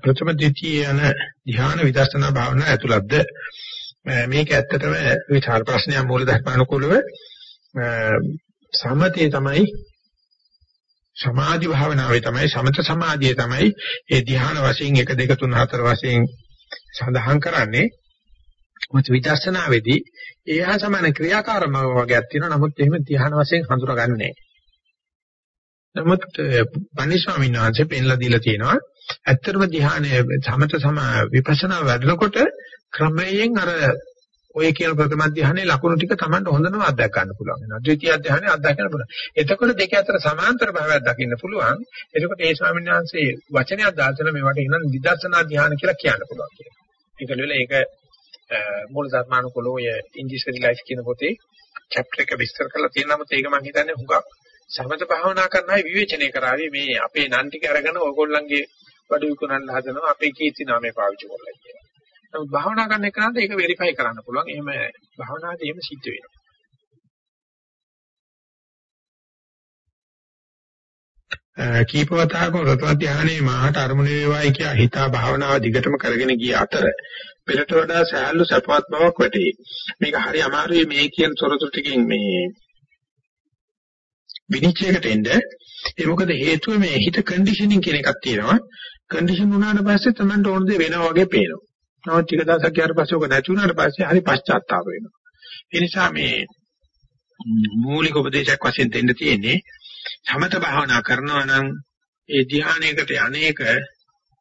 ප්‍රථම ද්විතීය යන ධ්‍යාන විදර්ශනා භාවනා ඇතුළත්ද මේක ඇත්තටම විචාර ප්‍රශ්නය මූල ධර්මානුකූලව සමතේ තමයි සමාධි භාවනාවේ තමයි සමත සමාධියේ තමයි ඒ ධ්‍යාන වශයෙන් 1 2 3 4 වශයෙන් සඳහන් කරන්නේ මොකද විදර්ශනාවේදී ඒහා සමාන ක්‍රියාකාරම වගේක් තියෙනවා නමුත් එහෙම ධ්‍යාන වශයෙන් හඳුනාගන්නේ නමුත් පණි ස්වාමීන් වහන්සේ පෙන්ලා දීලා තියෙනවා ඇත්තටම ධ්‍යානයේ සමත සම විපස්සනා වැඩනකොට ක්‍රමයෙන් අර ඔය කියන ප්‍රථම ධ්‍යානයේ ලකුණු ටික Tamanට හොඳනම අත්දැක ගන්න පුළුවන් වෙනවා. ද්විතීයි ධ්‍යානයේ අත්දැක ගන්න පුළුවන්. එතකොට දෙක අතර සමාන්තර භාවයක් දකින්න පුළුවන්. එතකොට ඒ ස්වාමීන් වහන්සේ වචනයක් දාසන මේවට ඉන්න විදර්ශනා ධ්‍යාන කියලා කියන්න පුළුවන් කියලා. ඒක නෙවෙයි ඒක මූල ධර්මානුකූලව ඔය ඉන්දිස්කරි ලයිෆ් කියන පොතේ chapter එක විස්තර කරලා තියෙනවා. මොකද ඒක මම හිතන්නේ හුඟක් සමත භාවනා කරන අය විවේචනය කරાવી මේ අපේ නන් ටික අරගෙන ඕගොල්ලන්ගේ බඩු විකුණන්න හදනවා අපේ කීර්ති නාමය පාවිච්චි කරලා කියලා. නමුත් භාවනා කරන එකනට ඒක වෙරිෆයි කරන්න පුළුවන්. එහෙම භාවනාදී එහෙම සිද්ධ වෙනවා. කීපවතාවක රතන ධානයේ මාහට අරමුණ වේවායි කියා හිතා භාවනාව දිගටම කරගෙන ගිය අතර පෙරට වඩා සෑහළු සපවත් බවක් වැටේ. මේක හරි අමාරුයි මේ කියන තොරතුරු ටිකෙන් මේ විනිශ්චයකට එන්න. ඒ මොකද හේතුව මේ හිත කන්ඩිෂනින් කියන එකක් තියෙනවා. කන්ඩිෂන් වුණාට පස්සේ Tamanට ඕන දේ වෙනවා වගේ පේනවා. නමුත් ටික දවසක් ගියාට පස්සේ ඔක නැති වුණාට පස්සේ හරි පශ්චාත්තාප වෙනවා. ඒ නිසා මේ මූලික උපදේශයක් වශයෙන් දෙන්න තියෙන්නේ සමත භාවනා කරනවා නම් ඒ ධානයකට අනේක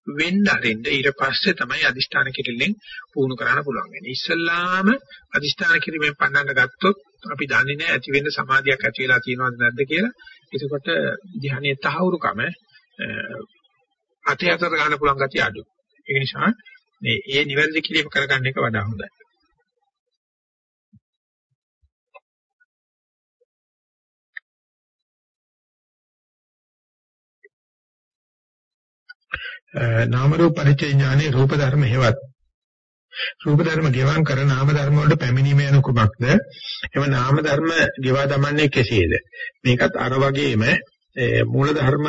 වෙන්න අරින්න ඊට පස්සේ තමයි අදිෂ්ඨාන කිරීමෙන් පුහුණු කරන්න පුළුවන් වෙන්නේ. ඉස්සල්ලාම අදිෂ්ඨාන කිරීමෙන් පන්නන්න ගත්තොත් අපි දන්නේ නැහැ ඇති වෙන්න සමාධියක් ඇති වෙලා තියෙනවද නැද්ද කියලා. එතකොට ධානයේ තහවුරුකම අතේ අතට ගන්න පුළුවන් ගැතිය අඩුයි. ඒ නිසා මේ ඒ නිවැරදි කිරීම කරගන්න එක වඩා හොඳයි. නාම රූප පරිචය ඥානේ රූප ධර්ම හේවත්. රූප ධර්ම ගෙවම් කර නාම ධර්ම වලට පැමිණීම යන කුමක්ද? එම නාම ධර්ම ගෙවා දමන්නේ කෙසේද? මේකත් අර වගේම මූල ධර්ම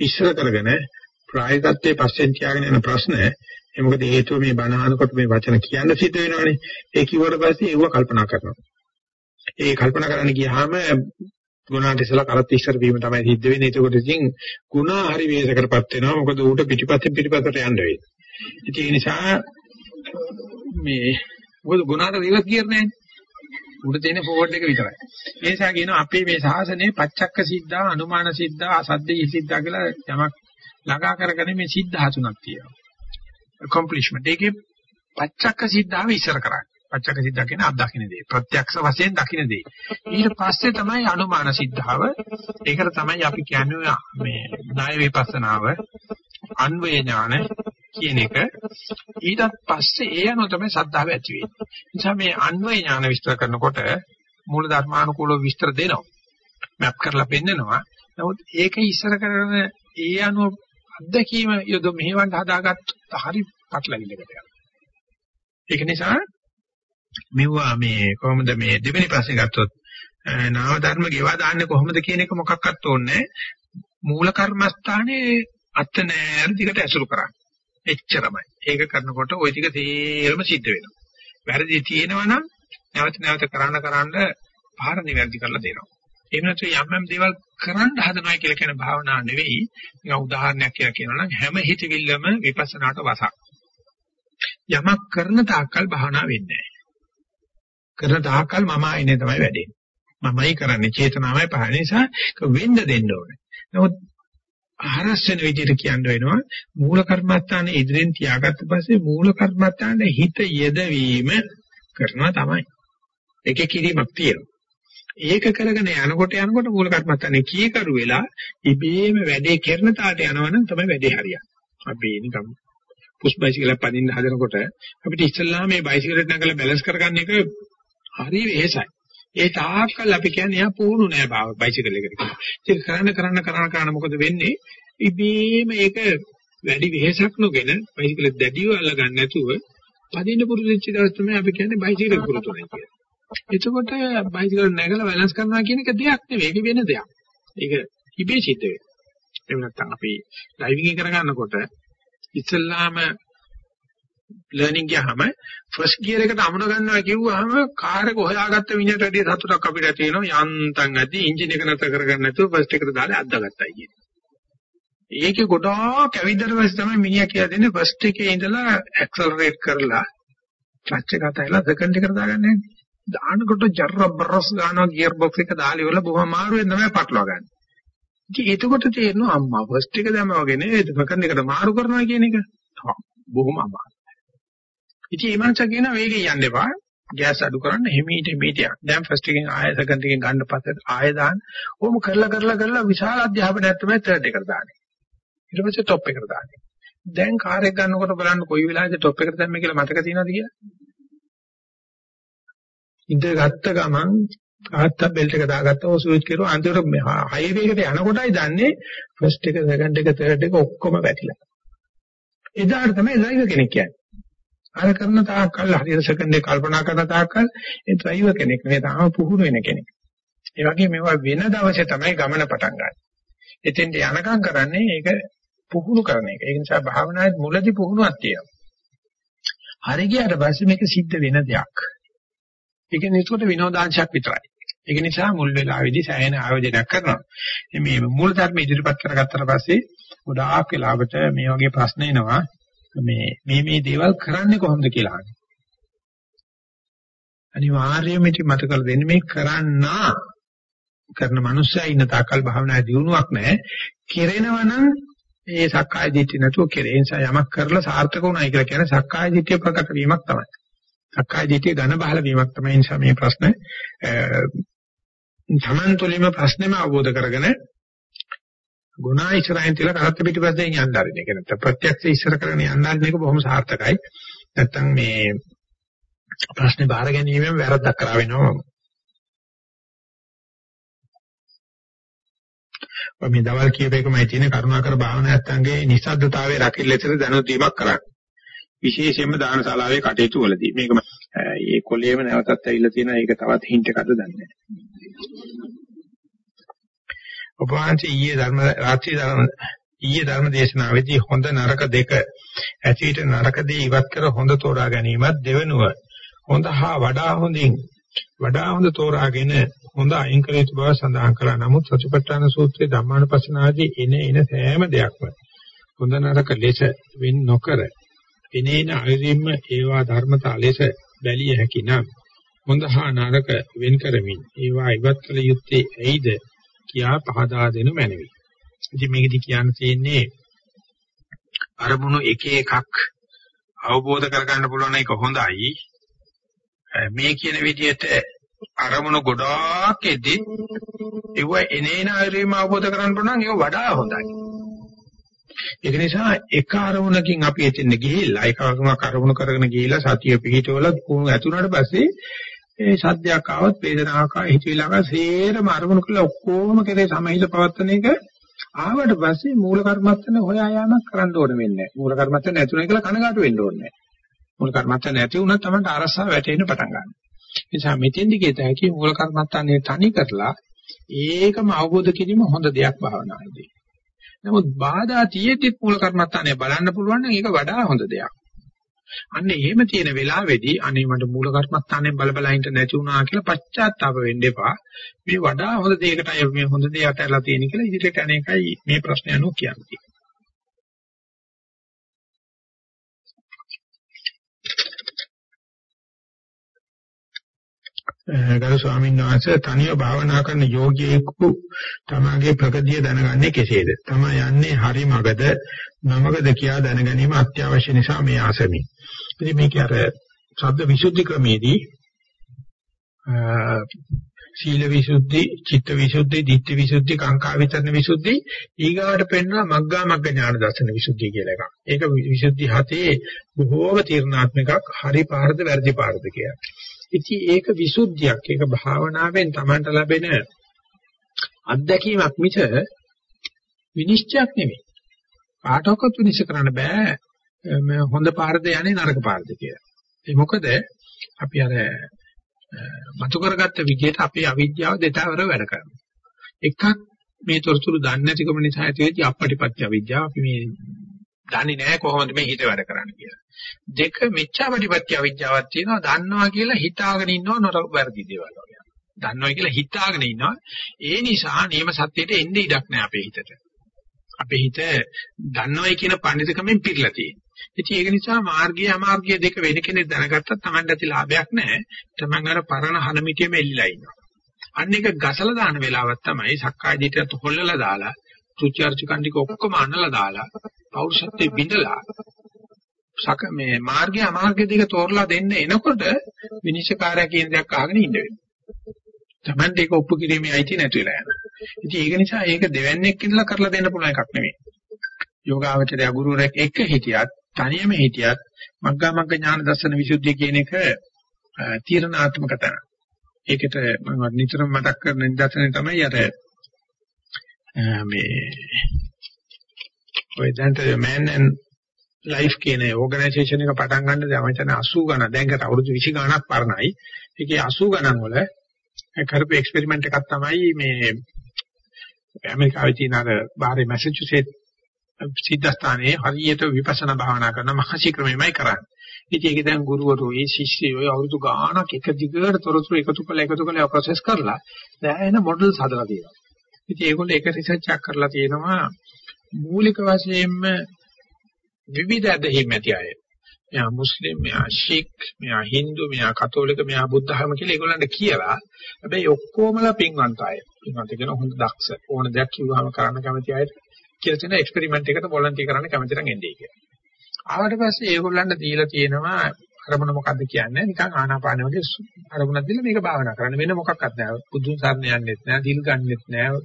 ඉස්සර කරගෙන ප්‍රායෝගිකත්වයේ පස්සෙන් තියාගෙන යන ප්‍රශ්න ඒ මොකද හේතුව මේ බණ අහනකොට මේ වචන කියන්න සිද්ධ වෙනවනේ. ඒ කිව්වට පස්සේ ඒව කල්පනා කරනවා. ඒ කල්පනා කරන්න ගියාම ගුණාට ඉස්සලා කරත් ඉස්සර වීම තමයි සිද්ධ වෙන්නේ ඒකෝට ඉතින් ගුණා හරි වේසකටපත් වෙනවා මොකද ඌට පිටිපස්සෙන් පිටිපස්සට යන්න වෙයි ඉතින් ඒ නිසා මේ මොකද ගුණාට රිවර්ස් ගියර් නැහැ උඩ තියෙන ෆෝවර්ඩ් එක විතරයි. ඒ නිසා කියනවා අපේ මේ ශාසනයේ පච්චක්ක සිද්ධා, අනුමාන සිද්ධා, අසද්දේ සිද්ධා කියලා යමක් ළඟා කරගෙන මේ සිද්ධ හසුනක් තියෙනවා. accomplishment. ඒකේ පච්චක්ක සිද්ධාව ඉස්සර කරන්නේ. පච්චක්ක සිද්ධා කියන්නේ අත්දකින්න දේ. ප්‍රත්‍යක්ෂ වශයෙන් දකින්න දේ. ඊට පස්සේ තමයි අනුමාන සිද්ධාව. ඒකට තමයි අපි කියන්නේ මේ ණය විපස්සනාව, අන්වය ඥාන කියන එක. ඊටත් පස්සේ ඒ අනුව තමයි සද්ධාව ඇති වෙන්නේ. නිසා මේ අන්වය ඥාන විස්තර කරනකොට මූල ධර්මානුකූලව විස්තර දෙනවා. මැප් කරලා පෙන්නනවා. නමුත් ඒක ඉස්සර කරන ඒ අනුව අත්දැකීම යොද මෙහෙවන්න හදාගත්ත හරි පටලවිල්ලකට යනවා. ඒක නිසා මෙවුවා මේ කොහොමද මේ දෙවෙනි ප්‍රශ්නේ ගත්තොත් නාම ධර්ම ගෙවා දාන්නේ කොහොමද කියන එක මොකක්වත් ඕනේ මූල කර්මස්ථානේ අත නෑර දිගට ඇසුරු කරන්න. එච්චරමයි. ඒක කරනකොට ওই ටික තේරම සිද්ධ වෙනවා. වැරදි තියෙනවා නම් නැවත නැවත කරන්න කරන්න පාර නිවැරදි කරලා දෙනවා. එහෙම නැත්නම් යම් යම් දේවල් කරන්න හදනවා කියලා කියන භාවනාව නෙවෙයි. නිකන් උදාහරණයක් කියලා කියනවා නම් හැම හිතවිල්ලම විපස්සනාට වසක්. යමක් කරන තාක්කල් භාවනා වෙන්නේ නැහැ. කරන තාක්කල් මම ආයිනේ තමයි වැඩේ. මමයි කරන්නේ චේතනාවයි පහළ නිසා වෙන්න දෙන්න ඕනේ. නමුත් ආරස් වෙන විදිහට කියන්න වෙනවා මූල කර්මස්ථානේ ඉදිරියෙන් තියාගත්ත පස්සේ මූල කර්මස්ථානේ හිත යෙදවීම කරනවා තමයි. එකේ කිරීමක් තියෙනවා. ඒක කරගෙන යනකොට යනකොට මූල කර්මස්ථානේ කීකරු වෙලා ඉබේම වැඩේ කරන තාට යනවනම් තමයි වැඩේ හරියන්නේ. අපි නිකම් පුෂ් බයිසිකලයක් පදින්න හදනකොට අපිට ඉස්සල්ලාම මේ බයිසිකලෙත් නැගලා බැලන්ස් කරගන්න එක හරි වෙහෙසයි. ඒ තාක්කල් අපි කියන්නේ එයා පුහුණු නෑ බව බයිසිකල් එකට කියලා. ඒක කරන්න කරන්න කරන්න කරන්න මොකද වෙන්නේ? ඉබේම ඒක වැඩි වෙහෙසක් නොගෙන බයිසිකල් දැඩිව අල්ල ගන්න නැතුව පදින්න පුරුදු වෙච්ච දවස් තමයි අපි කියන්නේ බයිසිකල් පුරුදුයි කියලා. එතකොට බයිසිකල් නැගලා බැලන්ස් කරනවා කියන එක දෙයක් නෙවෙයි ඒක වෙන දෙයක්. ඒක ඉබේ සිද්ධ වෙනවා. එහෙම නැත්නම් අපි ඩ්‍රයිවිං එක කරගන්නකොට ඉස්සල්ලාම ලර්නින් ගියාම ෆස්ට් ගියර් එකට අමුණ ගන්නවා කිව්වහම කාර් එක හොයාගත්ත මිනිහට වැඩිය සතුටක් අපිට තියෙනවා යන්තම් ඇති එන්ජින් එක නැතර කරගන්න නැතුව ෆස්ට් එකට දාලා අද්දාගත්තයි කියන්නේ. ඒකේ ගොඩාක් ඇවිදලා පස්සේ තමයි මිනිහා කියලා දෙන්නේ ෆස්ට් එකේ ඉඳලා ඇක්සලරේට් කරලා ක්ලච් එක අතහැරලා සෙකන්ඩ් එකට දාගන්නේ. දානකොට ජර්ර බරස් ගන්නවා ගියර් බොක්ස් එක දාලි වල බොහොම අමාරුවෙන් තමයි පටලවා ගන්න. ඉතින් එතකොට තේරෙනවා අම්මා ෆස්ට් එක දැම්මා වගේ නෙවෙයි සෙකන්ඩ් එකට මාරු කරනවා කියන එක. බොහොම අමාරුයි. ඉතින් මේ මනස කියන වේගෙ යන්න එපා. ගෑස් අඩු කරන්න හිමීට හිමීට යන්න. දැන් ෆස්ට් එකෙන් ආයෙ සෙකන්ඩ් එකෙන් ගන්න පස්සේ ආයෙ දාන්න. ඕම කරලා කරලා කරලා විශාල අධ්‍යාපනයක් තමයි තර්ඩ් එකට දාන්නේ. ඊට පස්සේ টොප් එකට දාන්නේ. දැන් කාර් එක ගන්නකොට බලන්න කොයි වෙලාවෙද টොප් එකට දැම්මේ කියලා මතක තියෙනවද කියලා? ඉඳ ගත්ත ගමන් ආත්ත බෙල්ට් එක දාගත්ත ඕ ස්විච් කරුවා අන්තිමට හයිවේ එකට යනකොටයි දන්නේ ෆස්ට් එක සෙකන්ඩ් එක තර්ඩ් එක ඔක්කොම වැටිලා. එදාට තමයි ඩ්‍රයිවර් කෙනෙක් කියන්නේ. අර කරන තාක්කල් හරියට සෙකන්ඩ් එක කල්පනා කරන තාක්කල් ඒ ඩ්‍රයිවර් කෙනෙක් නෙවෙයි තාම පුහුණු වෙන කෙනෙක්. ඒ වගේ මේවා වෙන දවසේ තමයි ගමන පටන් ගන්න. එතෙන්ට යනකම් කරන්නේ ඒක පුහුණු කරන එක. ඒ නිසා භාවනාවේ මුලදී පුහුණුවක් තියෙනවා. හරි ගියාට පස්සේ මේක සිද්ධ වෙන දෙයක්. ඒක නිතරම විනෝදාංශයක් විතරයි. ඒක නිසා මුල් වෙලාවේදී සෑහෙන ආයෝජනයක් කරනවා. මේ මූල ධර්ම ඉදිරිපත් කරගත්තට පස්සේ ගොඩාක් වෙලාවට මේ වගේ ප්‍රශ්න එනවා. මේ මේ මේ දේවල් කරන්නේ කොහොමද කියලා අහන්නේ. අනිවාර්යයෙන්ම ඉති මත කළ දෙන්නේ මේ කරන්නා කරන මනුස්සයා ඉන්න තාකල් භාවනා දියුණුවක් නැහැ. කෙරෙනවා නම් ඒ සක්කාය දිට්ඨිය නැතුව කෙරේ. ඒ නිසා යමක් කරලා සාර්ථක වුණා කියලා කියන්නේ සක්කාය දිට්ඨිය ප්‍රකට වීමක් තමයි. සක්කාය දිට්ඨිය ඝන බහල වීමක් තමයි නිසා මේ ප්‍රශ්න සමන්තුලින්ම ප්‍රශ්නෙම අවබෝධ කරගෙන ගුණා ඉස්සරහින් තියලා කරත් පිටිපස්සෙන් යන්න ආරින එක නැත්නම් ප්‍රත්‍යක්ෂ ඉස්සර කරගෙන යන්න ආරින එක බොහොම සාර්ථකයි. නැත්නම් මේ ප්‍රශ්නේ බාර ගැනීමෙන් වැරද්දක් කරා වෙනවා. මේ දවල් කියප එකමයි තියෙන කරුණාකර භාවනා නැත්තන්ගේ නිස්සද්දතාවයේ රකිල්ලෙතර දැනුත් දීමක් කරන්න. විශේෂයෙන්ම දානශාලාවේ කටයුතු වලදී මේක මේ කොලේම නැවතත් ඇවිල්ලා තියෙනවා ඒක තවත් හින්ට් එකක්ද දන්නේ නැහැ. ඔබ වහන්සේ ඊයේ ධර්ම රාත්‍රී ධර්ම ඊයේ ධර්ම දේශනාවේදී හොඳ නරක දෙක ඇතිවිට නරක දේ ඉවත් කර හොඳ තෝරා ගැනීමත් දෙවෙනුව හොඳ හා වඩා හොඳින් වඩා හොඳ තෝරාගෙන හොඳ අයින් කළ යුතු බව සඳහන් කළා. නමුත් සතිපට්ඨාන සූත්‍රයේ ධම්මානුපස්සනාදී එන එන සෑම දෙයක්ම හොඳ නරක ලෙස වෙන් නොකර එනේන අයරින්ම ඒවා ධර්මතා ලෙස බැලිය හැකි නම් හොඳ හා නරක වෙන් කරමින් ඒවා ඉවත් කළ යුත්තේ ඇයිද කියා පහදා දෙනු මැනවි. ඉතින් මේකදී කියන්න තියෙන්නේ අරමුණු එක එකක් අවබෝධ කරගන්න පුළුවන් එක හොඳයි. මේ කියන විදිහට අරමුණු ගොඩාක් එදී ඒව එනේන ආරේම අවබෝධ කරගන්න පුළුවන් ඒක වඩා හොඳයි. ඒක නිසා එක අරමුණකින් අපි එතෙන් ගිහිල්ලා එක අරමුණ කරගෙන ගිහිල්ලා සතිය පිහිටවල කුණු ඇතුණාට පස්සේ ඒ සද්දයක් ආවත් වේදනාවක් ආව හිතවිලාක සේරම අරමුණු කරලා ඔක්කොම කෙරේ සමහිල පවත්තන එක ආවට පස්සේ මූල කර්මත්තන හොයා යාමක් කරන්න ඕන වෙන්නේ නැහැ. මූල කර්මත්තන නැතුණයි කියලා කනගාටු වෙන්න ඕනේ නැහැ. මූල කර්මත්තන නැති වුණත් තමයි අරසාව වැටෙන්න පටන් ගන්න. ඒ නිසා මෙතෙන්දි කියත හැකි මූල කර්මත්තන්නේ තනි කරලා ඒකම අවබෝධ කිරීම හොඳ දෙයක් භාවනාවේදී. නමුත් බාධා තියෙද්දිත් මූල කර්මත්තන්නේ බලන්න පුළුවන් නම් ඒක වඩා හොඳ දෙයක්. අන්න එහෙම තියෙන වෙලාවේදී අනේ මට මූල කර්මස්ථානයෙන් බල බල හිට නැති වුණා කියලා පශ්චාත්තාප වෙන්න එපා. මේ වඩා හොඳ දෙයකටයි මේ හොඳ දේ අතහැරලා තියෙන කියලා ඉදිරියට අනේකයි මේ ප්‍රශ්නය අනුව කියන්නේ. ගරු ස්වාමීන් වහන්සේ තනියම භාවනා කරන යෝගියෙකු තමාගේ ප්‍රගතිය දැනගන්නේ කෙසේද? තමා යන්නේ හරි මගද නමගද කියා දැන ගැනීම අත්‍යවශ්‍ය නිසා මේ ආසමි. ඉතින් මේක අර ශබ්ද විසුද්ධි ක්‍රමේදී සීල විසුද්ධි, චිත්ත විසුද්ධි, ditthi විසුද්ධි, කාංකා විතරන විසුද්ධි ඊගාට පෙන්වන මග්ගා මග්ග ඥාන දර්ශන විසුද්ධිය කියලා එකක්. ඒක විසුද්ධි හතේ බොහෝම තීර්ණාත්මකක් හරි පාරද වැරදි පාරද කියලා. ඉතින් ඒක විසුද්ධියක්. ඒක භාවනාවෙන් Tamanට ලැබෙන අත්දැකීමක් මිස විනිශ්චයක් නෙමෙයි. කාටවත් විනිශ්චය කරන්න බෑ හොඳ පාරද යන්නේ නරක පාරද කියලා. ඒ මොකද අපි අර මතු කරගත්ත විදිහට අපේ අවිද්‍යාව දෙතවර වැඩ කරනවා. එකක් මේ තොරතුරු දන්නේ නැතිකම නිසා ඇතිවෙච්ච අපටිපත්‍ය අවිද්‍යාව අපි මේ දන්නේ නැහැ කොහොමද මේ හිත වැඩ කරන්නේ කියලා. දෙක මිච්ඡාපටිපත්‍ය අවිද්‍යාවක් තියෙනවා දන්නවා කියලා හිතාගෙන ඉන්නව නර වැරදි දේවල් වගේ. දන්නවා කියලා හිතාගෙන ඉන්නවා. ඒ නිසා නියම සත්‍යයට එන්නේ ඉඩක් නැහැ අපේ හිතට. අපේ හිත දන්නවයි කියන පඬිතුකමෙන් පිරලා තියෙනවා. ඉතින් ඒක නිසා මාර්ගය අමාර්ගය දෙක වෙන කෙනෙක් දැනගත්තත් Tamanට ඇති ලාභයක් නැහැ. Taman අර පරණ හලමිටියෙම එල්ලලා ඉන්නවා. අන්න එක ගසලා දාන වෙලාවක් තමයි සක්කාය දිටියත් හොල්ලලා දාලා තුචාර්චකන්ටික ඔක්කොම අනලා දාලා පෞරුෂත්වෙ බිඳලා සක මේ මාර්ගය අමාර්ගය දෙක තෝරලා දෙන්න එනකොට විනිශ්චයකාරයා කියන දේක් අහගෙන ඉන්න වෙනවා. Tamanට ඒක ඔප්පු කිරීමේ අයිතිය නැති වෙලා යනවා. ඉතින් ඒක නිසා ඒක දෙවන්නේක් ඉඳලා කරලා දෙන්න පුළුවන් එකක් නෙමෙයි. යෝගාවචරය ගුරුවරයෙක් එක්ක හිටියත් තනියම හිටියත් මග්ගා මග්ග ඥාන දර්ශන විසුද්ධිය කියන එක තීරණාත්මක තැන. ඒකට මම නිතරම මතක් කරන නිදර්ශනය තමයි අර මේ ඔය දැන්ට man and life කියන ඕගනයිසේෂන් එක පටන් ගන්න දැන් 80 ගණන් දැන්කට අවුරුදු 20 ගණනක් පරණයි. ඒකේ 80 ගණන් වල කරපු එක්ස්පෙරිමන්ට් එකක් තමයි මේ ඇමරිකාවේ තියෙන අර බාහිර මැසචුසෙට් සිද්ධාස්ථානයේ හරියට විපස්සනා භාවනා කරන මහසි ක්‍රමෙමයි කරන්නේ. ඉතින් ඒක දැන් ගුරුවරු ඒ ශිෂ්‍යයෝ අවුරුදු ගාණක් එක දිගට තොරතුරු එකතු කරලා එකතු කරලා ප්‍රොසෙස් කරලා දැන් මොඩල්ස් හදලා තියෙනවා. ඉතින් ඒගොල්ලෝ එක රිසර්ච් එකක් කරලා තියෙනවා මූලික වශයෙන්ම විවිධ අධ්‍යයන ඇති අය. මෙයා මුස්ලිම්, මෙයා ශීක්, මෙයා හින්දු, මෙයා කතෝලික, මෙයා බුද්ධ ධර්ම කියලා ඒගොල්ලන්ට කියලා. හැබැයි ඔක්කොමලා පින්වන්ත අය. පින්වන්ත කියන හොඳ දක්ෂ. ඕන දෙයක් කිව්වම කරන්න කැමති අයට කියලා තියෙන එක්ස්පෙරිමන්ට් එකට වොලන්ටියර් කරන්න කැමති නම් එන්නේ කියලා. ආවට පස්සේ ඒගොල්ලන්ට දීලා තියෙනවා අරමුණ මොකද්ද කියන්නේ නිකන් ආනාපාන වගේ අරමුණක් දීලා මේක භාවනා කරන්න වෙන මොකක්වත් නැහැ. බුදුන් සරණ යන්නෙත් නැහැ, දිල් ගන්නෙත් නැහැ,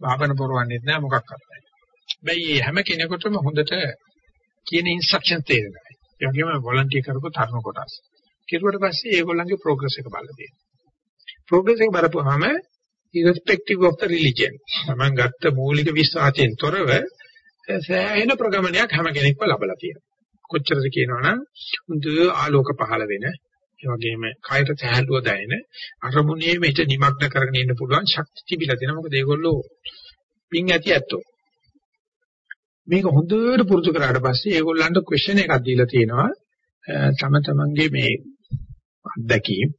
භාවන පොරවන්නෙත් නැහැ මොකක්වත් නැහැ. හැබැයි හැම කෙනෙකුටම හොඳට කියන ඉන්ස්ට්‍රක්ෂන් තේරෙනවා. ඒ වගේම වොලන්ටියර් කරපු තරුණ කොටස්. කිරුවට පස්සේ ඒගොල්ලන්ගේ ප්‍රෝග්‍රස් එක බලලා තියෙනවා. ප්‍රෝග්‍රස් එක බලපුවාම irrespective of the religion. තමන් ගත්ත මූලික විශ්වාසයෙන් තොරව සෑහෙන ප්‍රගමනයක් හැම කෙනෙක්ම ලබලා තියෙනවා. කොච්චරද කියනවනම් හොඳ ආලෝක පහළ වෙන ඒ වගේම කයට සහැල්ලුව දැනෙන අරමුණේ මෙත නිමග්න කරගෙන ඉන්න පුළුවන් ශක්තිය තිබිලා තියෙනවා. මොකද ඒගොල්ලෝ පින් ඇති ඇත්තෝ. මේක හොඳට පුරුදු කරාට පස්සේ ඒගොල්ලන්ට ක්වෙස්චන් එකක් දීලා තියෙනවා. තම තමන්ගේ මේ අත්දැකීම්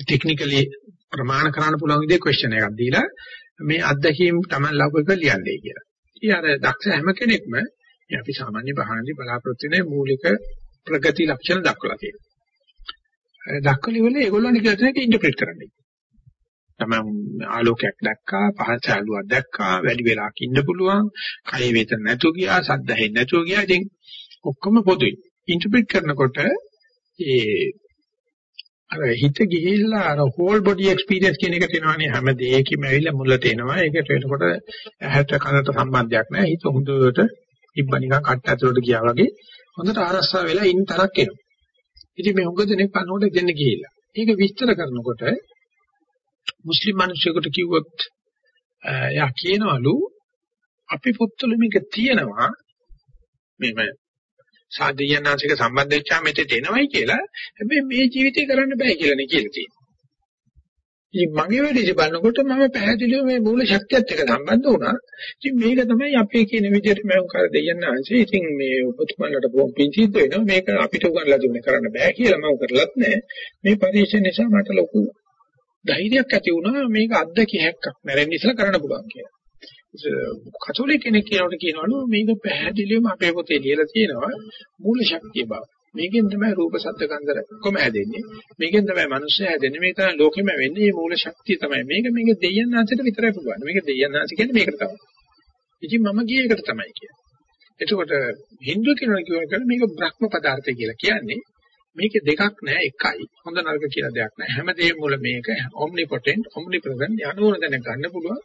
ටෙක්නිකලි ප්‍රමාණ කරන්න පුළුවන් විදිහේ ක්වෙස්චන් එකක් දීලා මේ අත්දැකීම් තමයි ලබ එක ලියන්නේ කියලා. ඉතින් අර දක්ෂ හැම කෙනෙක්ම අපි සාමාන්‍ය බහනදී බලාපොරොත්තු වෙන මූලික ප්‍රගති ලක්ෂණ දක්වලා තියෙනවා. දක්වලි වල ඒගොල්ලන් කියලා තියෙන එක ඉන්ටර්ප්‍රීට් කරන්න. තමයි ආලෝකයක් දැක්කා, පහස ඇලුවක් දැක්කා, වැඩි වෙලාවක් ඉන්න පුළුවන්, කය වේතන නැතුව ගියා, සද්ද හෙන්නේ නැතුව ගියා. ඉතින් ඔක්කොම පොදුයි. ඉන්ටර්ප්‍රීට් කරනකොට ඒ අර හිත ගිහිල්ලා අර හෝල් බොඩි එක්ස්පීරියන්ස් කියන එක තියෙනවානේ හැම දෙයකම ඇවිල්ලා මුලට එනවා ඒකට එනකොට ඇහැට කනට සම්බන්ධයක් නැහැ හිත හොඳට ඉබ්බ නිකන් කට්ට ඇතුලට ගියා වගේ හොඳට ආරස්සා වෙලා ඉන් තරක් එනවා. ඉතින් මේ හුඟ දෙනෙක් පන්නකොට දෙන්න ගිහිල්ලා. ඒක විස්තර කරනකොට මුස්ලිම් මිනිස්සුන්ට කිව්වොත් එයා කියනවලු අපි පුත්තලු මේක තියෙනවා. මේ සාධියනාසික සම්බන්ධ වෙච්චා මෙතෙට එනවයි කියලා. හැබැයි මේ ජීවිතේ කරන්න බෑ කියලා නේ කියලා තියෙනවා. ඉතින් මගේ වැඩේ බලනකොට මම පැහැදිලිව මේ මූල ශක්තියත් එක්ක සම්බන්ධ වුණා. ඉතින් මේක තමයි අපේ කියන විදිහට මම කර දෙයන්නාංශේ. ඉතින් මේ ඔබතුමන්ලට බොම් පිංචිත් වෙනවා. මේක අපිට උගන්ලා දුන්නේ කරන්න බෑ කියලා මම කරලත් නෑ. මේ පරිශ්‍රය නිසා මට ලොකු ධෛර්යයක් ඇති වුණා මේක අත්දැකියක් නැරෙන්න ඉස්සලා කරන්න පුළුවන් කියලා. කතෝලික කෙනෙක් කියනකොට කියනවලු මේක පැහැදිලිවම අපේ පොතේ ලියලා තියෙනවා මූල ශක්තිය බව. මේකෙන් තමයි රූප ශබ්ද ගන්ධ ඔක්කොම හැදෙන්නේ. මේකෙන් තමයි මිනිස්සු හැදෙන්නේ. මේක තමයි ලෝකෙම වෙන්නේ. මේ මූල ශක්තිය තමයි. මේක මේක දෙයයන් ආංශයට විතරයි පුළුවන්. මේක දෙයයන් ආංශ කියන්නේ මේකට තමයි. ඉතින් මම ගියේ ඒකට තමයි කියන්නේ. එතකොට Hindu කෙනෙක් කියනවා මේක බ්‍රහ්ම පදාර්ථය කියලා කියන්නේ මේකේ දෙකක් නෑ එකයි. හොඳ නරක කියලා දෙයක් නෑ. හැමදේම මුල මේක omnipotent omnipresent යනෝන දැන ගන්න පුළුවන්.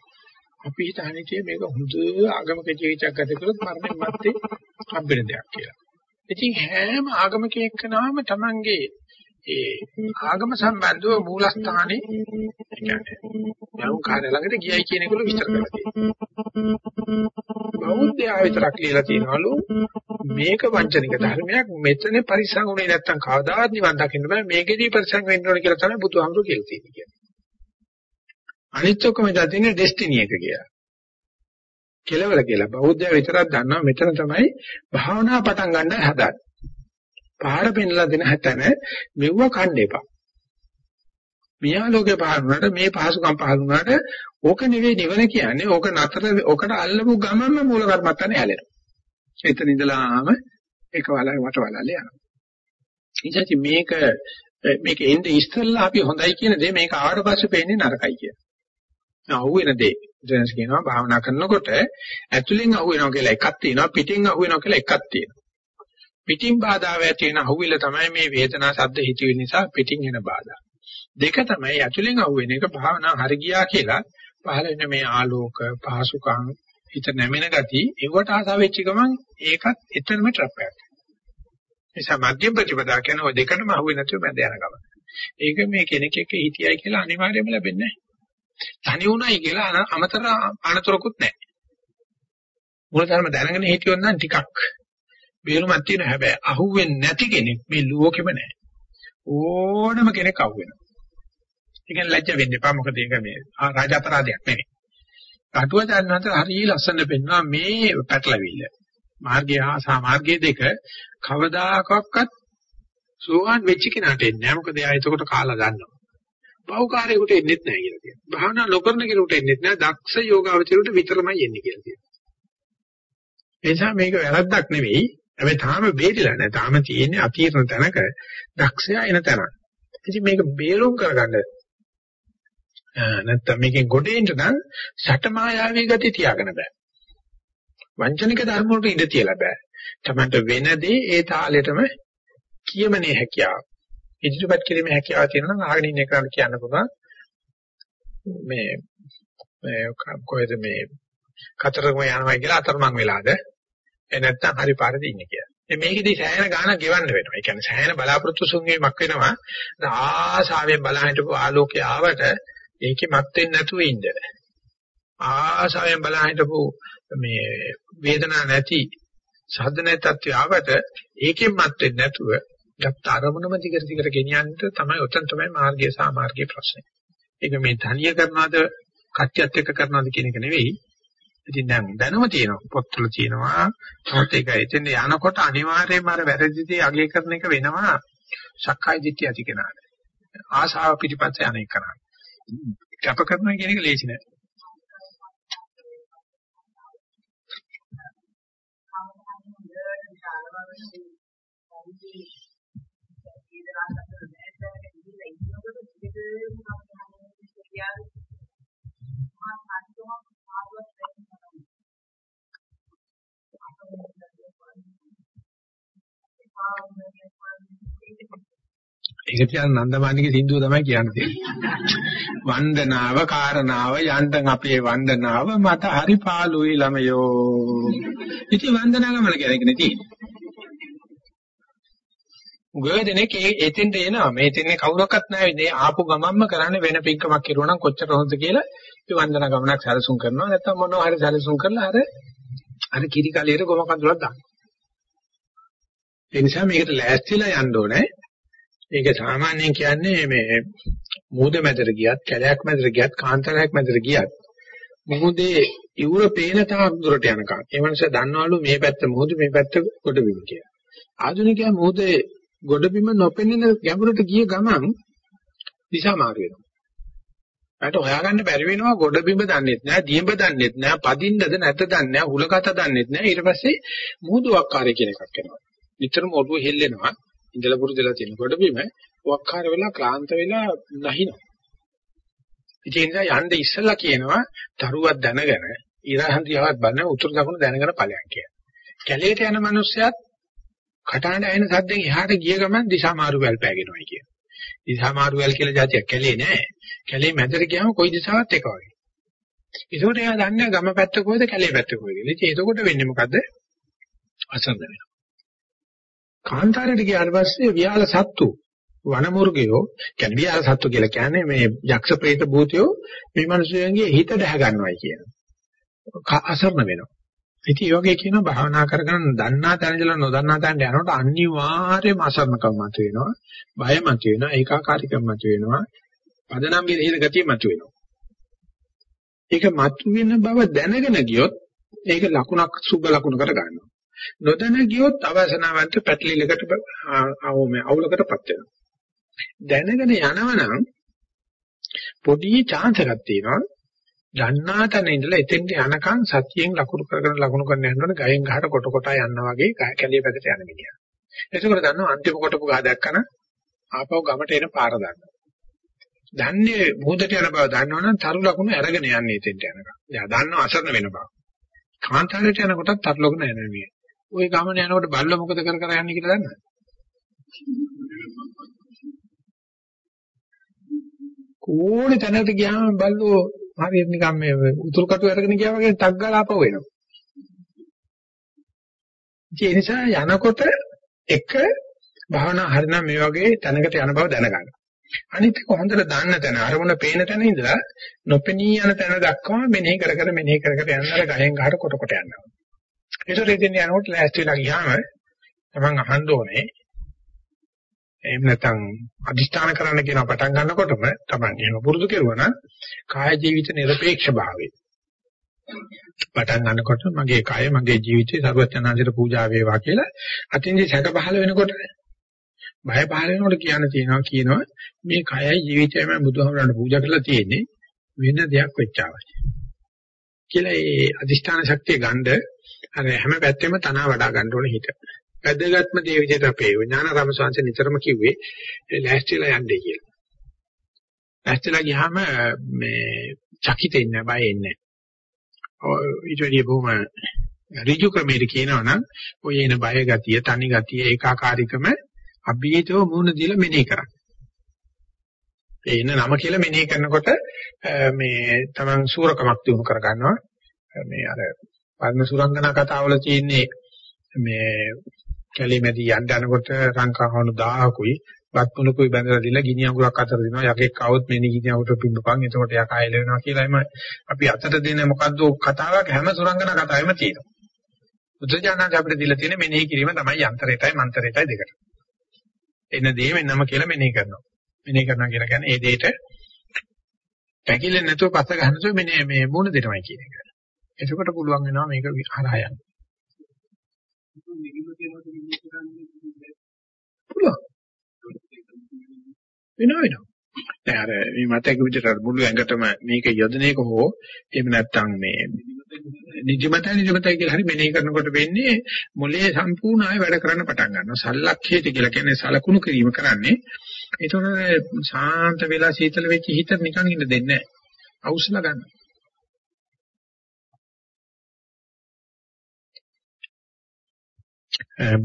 අපි හිතන්නේ මේක හොඳ ආගමක ජීවිතයක් ගත කරොත් මරණය මැත්තේ හම්බෙන දෙයක් කියලා. ඉතින් හැම ආගමක එක්කනම Tamange ඒ ආගම සම්බන්ධව මූලස්ථානේ කියන්නේ යම් කාර්ය ළඟට ගියයි කියන එක විස්තර කරලා තියෙනවා. බෞද්ධයා විතරක් කියලා තියනවලු මේක වංචනික ධර්මයක් මෙතන පරිසං උනේ නැත්තම් කවදාවත් නිවන් දකින්න බෑ මේකෙදී පරිසං වෙන්න ඕන කියලා තමයි බුදුහාමුදුරු කියලා තියෙන්නේ. අනිත් ඔක්කොම දැතිනේ ඩෙස්ටිනි එක කියලා. කෙලවල කියලා බෞද්ධයා විතරක් දන්නවා මෙතන තමයි භාවනා පටන් ගන්න හදන්නේ. පාර පෙන්ලා දෙන හැතන මෙව්ව කන්න එපා. මියා ලෝකේ පහරුණාට මේ පහසුකම් පහරුණාට ඕක නෙවෙයි නිවන කියන්නේ ඕක නතර ඕකට අල්ලපු ගමන්ම මූල කර්මත්තනේ හැලෙනවා. එතන ඉඳලාම එක වලයි වට වලල්ල යනවා. ඉතින් මේක මේක එnde ඉස්සෙල්ලා අපි හොඳයි කියන දේ මේක ආවට පස්සේ පේන්නේ නරකයි කියන. අහුවෙන දේ. දැන් කියනවා භාවනා කරනකොට ඇතුලෙන් අහුවෙනවා කියලා එකක් තියෙනවා පිටින් අහුවෙනවා කියලා එකක් තියෙනවා. පිටින් බාධා ඇති වෙන අහුවිල තමයි මේ වේදනා සද්ද හිතවිලි නිසා පිටින් එන බාධා. දෙක තමයි ඇතුලෙන් අහුවෙන එක භාවනා හරි ගියා කියලා පහළ වෙන මේ ආලෝක පහසුකම් හිත නැමෙන ගති ඒවට ආසාව වෙච්ච ගමන් ඒකත් එතරම් ට්‍රැප් එකක්. නිසා මධ්‍යම ප්‍රතිපදා කියන ඔය දෙකම අහුවෙන්නේ නැතුව මැද යන ගමන. ඒක මේ කෙනෙක් එක්ක හිටියයි කියලා අනිවාර්යයෙන්ම ලැබෙන්නේ නැහැ. තනි වුණයි කියලා අමතර අනතුරකුත් නැහැ. මූලධර්ම දැනගෙන හිටියොත් නම් ටිකක් බේරුමක් තියෙන හැබැයි අහුවෙන්නේ නැති කෙනෙක් මේ ලෝකෙම නැහැ. ඕනම කෙනෙක් අහුවෙනවා. ඒ කියන්නේ ලැජ්ජ වෙන්න එපා මොකද ඒක මේ රාජාපරාධයක් නෙවෙයි. කටුවචාන්වන්ත හරිය ලස්සන පෙන්නවා මේ පැටලවිල්ල. මාර්ගය හා සාමාර්ගය දෙක කවදාකවත් සෝවාන් වෙච්ච කෙනාට එන්නේ නැහැ. මොකද එයා එතකොට කාලා ගන්නවා. බහුකාරයෙකුට එන්නේ නැහැ කියලා කියනවා. භාවනා නොකරන කෙනෙකුට එන්නේ නැහැ. දක්ෂ යෝගාවචරයට විතරමයි එන්නේ කියලා කියනවා. ඒ නිසා මේක වැරද්දක් නෙවෙයි. හැබැයි තාම බේරිලා නැහැ. තාම තියෙන්නේ අතීර්ණ තැනක දක්ෂයා එන තැන. ඉතින් මේක බේරුම් කරගන්න නැත්තම් මේකෙන් ගොඩේන්න නම් සටමායාවී ගති තියාගන්න බෑ. වංචනික ධර්ම වලට ඉඳ තියලා බෑ. තමන්ට වෙනදී ඒ තාලෙටම කියමනේ හැකියාව. ඉදිරිපත් කිරීමේ හැකියාව තියෙනවා නම් ආගෙන ඉන්න එකට කියන්න පුළුවන්. මේ මේ කොහෙද මේ කතරගම යනවා කියලා අතරමං වෙලාද ඒ නැත්තම් හරි පාරද ඉන්නේ කියලා. මේකෙදී සෑහෙන ගාණක් ගෙවන්න වෙනවා. ඒ කියන්නේ සෑහෙන බලාපොරොත්තු සුන්වීමක් වෙනවා. ආසාවෙන් බලා හිටපු ආලෝකය ආවට ඒකේ මත් වෙන්නේ නැතුව ඉන්න. ආසාවෙන් බලා හිටපු මේ වේදනාවක් නැති සද්ද නැති තත්ත්වය ආවට ඒකෙන් මත් වෙන්නේ නැතුව ගත්ත අරමුණම දිගට දිගට ගෙනියන්න තමයි උතන් තමයි මාර්ගය සාමාර්ගයේ ප්‍රශ්නේ. ඒක මේ ධනිය කරනවද කච්චියත් එක්ක කරනවද කියන එක නෙවෙයි. ඉතින් දැන් දැනුම තියෙනවා. පොත්වල තියෙනවා. මොකද ඒක එතෙන් යනකොට අනිවාර්යයෙන්ම අර වැරදිදී අගය කරන එක වෙනවා. සක්කාය දිට්ඨිය ඇති කෙනාට. ආශාව පිටිපස්ස යන එක කරා. කැප කරනවා කියන එක ලේසි නෑ. ඒක තියන නන්දමාණිගේ සින්දුව තමයි කියන්නේ. වන්දනාව කාරණාව යන්තම් අපේ වන්දනාව මට හරි පාළුයි ළමයෝ. ඉතින් වන්දනා ගමන කියන එක නෙති. උගදෙනෙක් එතෙන්ට එනවා. මේ එතෙන්නේ කවුරක්වත් නැහැ. මේ ආපු ගමන්ම කරන්නේ වෙන පින්කමක් කරුවා නම් කොච්චර හොඳද කියලා ඒ වන්දනා ගමනක් සැලසුම් කරනවා. නැත්නම් මොනවා හරි සැලසුම් කරලා අර අර කිරි කලියට ගොම කඳුලක් දානවා. ඒ නිසා මේකට ලෑස්තිලා යන්න ඕනේ. ඒක සාමාන්‍යයෙන් කියන්නේ මේ මූද මැදට ගියත්, කැලයක් මැදට ගියත්, කාන්තරයක් මැදට ගියත් මොහොතේ ඉවුර පේන තාක් දුරට යනකම්. ඒ මනුස්සයා දන්නවලු මේ පැත්ත මොහොත මේ පැත්ත ගොඩබිම කියලා. ආධුනිකයා මොහොතේ ගොඩබිම නොපෙනෙන ගැඹුරට ගිය ගමන් දිශා මාරු වෙනවා. ඒකට හොයාගන්න බැරි වෙනවා ගොඩබිම දන්නෙත් නෑ, දියඹ දන්නෙත් නෑ, පදින්නද නැත දන්නේ නෑ, හුලකත දන්නෙත් නෑ. ඊට පස්සේ මුහුදු ආකාරය කියන එකක් එනවා. නිතරම ඔළුව හෙල්ලෙනවා. ඉඳලා පුරුදුලා තියෙන කොට බිම වක්කාර වෙලා ක්ලාන්ත වෙලා නැහිනවා. ඉතින් ඒ නිසා යන්න ඉස්සලා කියනවා තරුවක් දැනගෙන ඉරහන්දියාවත් බලන උතුරු දකුණු දැනගෙන ඵලයන් කියන. කැලේට යන මිනිස්සයත් කටහඬ ඇහෙන සද්දෙන් එහාට ගිය ගමන් දිශා මාරු වැල් පෑගෙනවයි කියන. දිශා මාරු වැල් කියලා જાතියක් කැලේ නෑ. කැලේ මැදට ගියාම කොයි දිශාවක් එක වගේ. ඒකෝට එයා දන්නේ ගම පැත්ත කොහෙද කැලේ පැත්ත කොහෙද කියලා. ඉතින් එතකොට වෙන්නේ මොකද්ද? අසන්න වෙනවා. කාන්තාරයට ගියාට පස්සේ වියාල සත්තු වනමුර්ගයෝ කියන්නේ වියාල සත්තු කියලා කියන්නේ මේ යක්ෂ ප්‍රේත භූතයෝ මේ මිනිස්සුන්ගේ හිත දැහ ගන්නවයි කියන. අසරණ වෙනවා. ඉතින් ඒ වගේ කියන භාවනා කරගෙන දන්නා තැන ඉඳලා නොදන්නා තැනට යනකොට අනිවාර්යයෙන්ම අසරණකම මත වෙනවා. බය මත වෙනවා. ඒකාකාරීකම මත වෙනවා. පදනම් විරහිත ගතිය මත වෙනවා. ඒක මතුවෙන බව දැනගෙන ගියොත් ඒක ලකුණක් සුබ ලකුණකට ගන්නවා. නොදැන ගියොත් අවසනාවන්ත පැටලිලකට අවුලකටපත් වෙනවා. දැනගෙන යනවනම් පොඩි chance එකක් තියෙනවා. දන්නා තැන ඉඳලා එතෙන්ට යනකම් සතියෙන් ලකුණු කරගෙන ලකුණු කරන යනකොට ගයෙන් ගහට කොට කොට යනවා වගේ කැලිය පැත්තට යන මිනිහා. එතකොට දන්නවා අන්තිම කොටපු ගහ දැක්කම ආපහු ගමට එන පාර දන්නවා. දන්නේ මොහොතට යන බව දන්නවනම් තරු ලකුණු අරගෙන යන්නේ එතෙන්ට යනකම්. එයා දන්නව අසරණ වෙන බව. කාන්තාරයට යනකොටත් තරු ලකුණු එනවා මේ. ওই ගමන යනකොට බල්ල මොකද කර කර යන්නේ කියලා දන්නවද? කෝණේ තැනකට ගියාම බල්ලෝ හරියට නිකන් මේ උතුරු කටු අරගෙන ගියා වගේ ටක් ගාලා ආපහු එනවා. ඒ නිසා යනකොට එක භාවනා හරිනම් මේ වගේ තැනකට යන බව දැනගන්න. අනිත් එක හොඳට දන්න තැන අරමුණ පේන තැන ඉඳලා නොපෙනී යන තැන දක්වා මෙනෙහි කර කර මෙනෙහි කර කර යනතර ගහෙන් ගහට කොට කොට යනවා. ඒතර ඉතින් යනකොට ලෑස්ති වෙලා ගියාම තමන් අහන්න ඕනේ එහෙම නැත්නම් අදිෂ්ඨාන කරන්න කියන පටන් ගන්නකොටම තමයි එහෙම පුරුදු කෙරුවා නම් කාය ජීවිත নিরপেক্ষ භාවය පටන් ගන්නකොට මගේ කාය මගේ ජීවිතේ සර්වඥාන්සේට පූජා වේවා කියලා අතින්දි සැක පහළ වෙනකොට බය පහළ වෙනකොට කියන්න තියෙනවා කියනවා මේ කයයි ජීවිතයම බුදුහමරණ පූජා කරලා තියෙන්නේ වෙන දෙයක් වෙච්චාවයි කියලා ඒ අදිෂ්ඨාන ශක්තිය ගන්න අර හැම පැත්තෙම තනවා වඩා ගන්න ඕනේ හිත. වැදගත්ම දේ විදිහට අපේ ඥානාරාම සංස නිතරම කිව්වේ ලෑස්තිලා යන්නේ කියලා. ලෑස්තිලා ගියාම මේ චකිතෙන්නේ බය එන්නේ. ඊට වැඩිය බොහොම ඍජු ක්‍රමයකට කියනවා නම් ඔය එන බය ගතිය, තනි ගතිය, ඒකාකාරීකම අභීතව මුණ දීලා මෙනෙහි කරන්න. ඒ එන නම කියලා මෙනෙහි කරනකොට මේ තමන් සූරකමක් දිනු කර ගන්නවා. මේ අර පරණ සුරංගනා කතාවල තියෙන්නේ මේ කැලිමැදි යන්න යනකොට සංඛාහවණු 1000කුයි වත් පුණුකුයි බැඳලා දීලා ගිනි අඟුරක් අතර දෙනවා. යකෙක් આવොත් මේ ගිනි අඟුරට පිම්බපන් එතකොට යකා එල වෙනවා කියලා එම අපි අතට දෙන මොකද්ද කතාවක්? හැම සුරංගනා කතාවෙම තියෙනවා. බුද්ධජානක අපිට දීලා තියෙන මෙනෙහි කිරීම තමයි යන්ත්‍රයටයි මන්ත්‍රයටයි දෙකට. එන දේ වෙනම කියලා මෙනෙහි කරනවා. මෙනෙහි කරනවා කියලා කියන්නේ ඒ දෙයට පැකිලෙන්නේ නැතුව පස්ස ගන්නසෝ මෙනේ මේ මුණ දෙනවයි කියන එක. එතකොට පුළුවන් වෙනවා මේක හරහා යන්න. පුළුවන්. වෙනවා වෙනවා. දැන් අර මේ මතක විදිහට මුළු ඇඟටම මේක යොදන එක හෝ එහෙම නැත්නම් මේ නිජමත නිජමත කියලා හරි මෙනෙහි කරනකොට වෙන්නේ මොලේ සම්පූර්ණ ආය වැඩ කරන්න පටන් ගන්නවා. සල්ලක්ෂේත කියලා කියන්නේ සලකුණු කිරීම කරන්නේ. ඒතකොට සාන්ත වෙලා සීතල වෙච්ච හිත නිකන් ඉන්න දෙන්නේ නැහැ. අවුස්සලා ගන්නවා.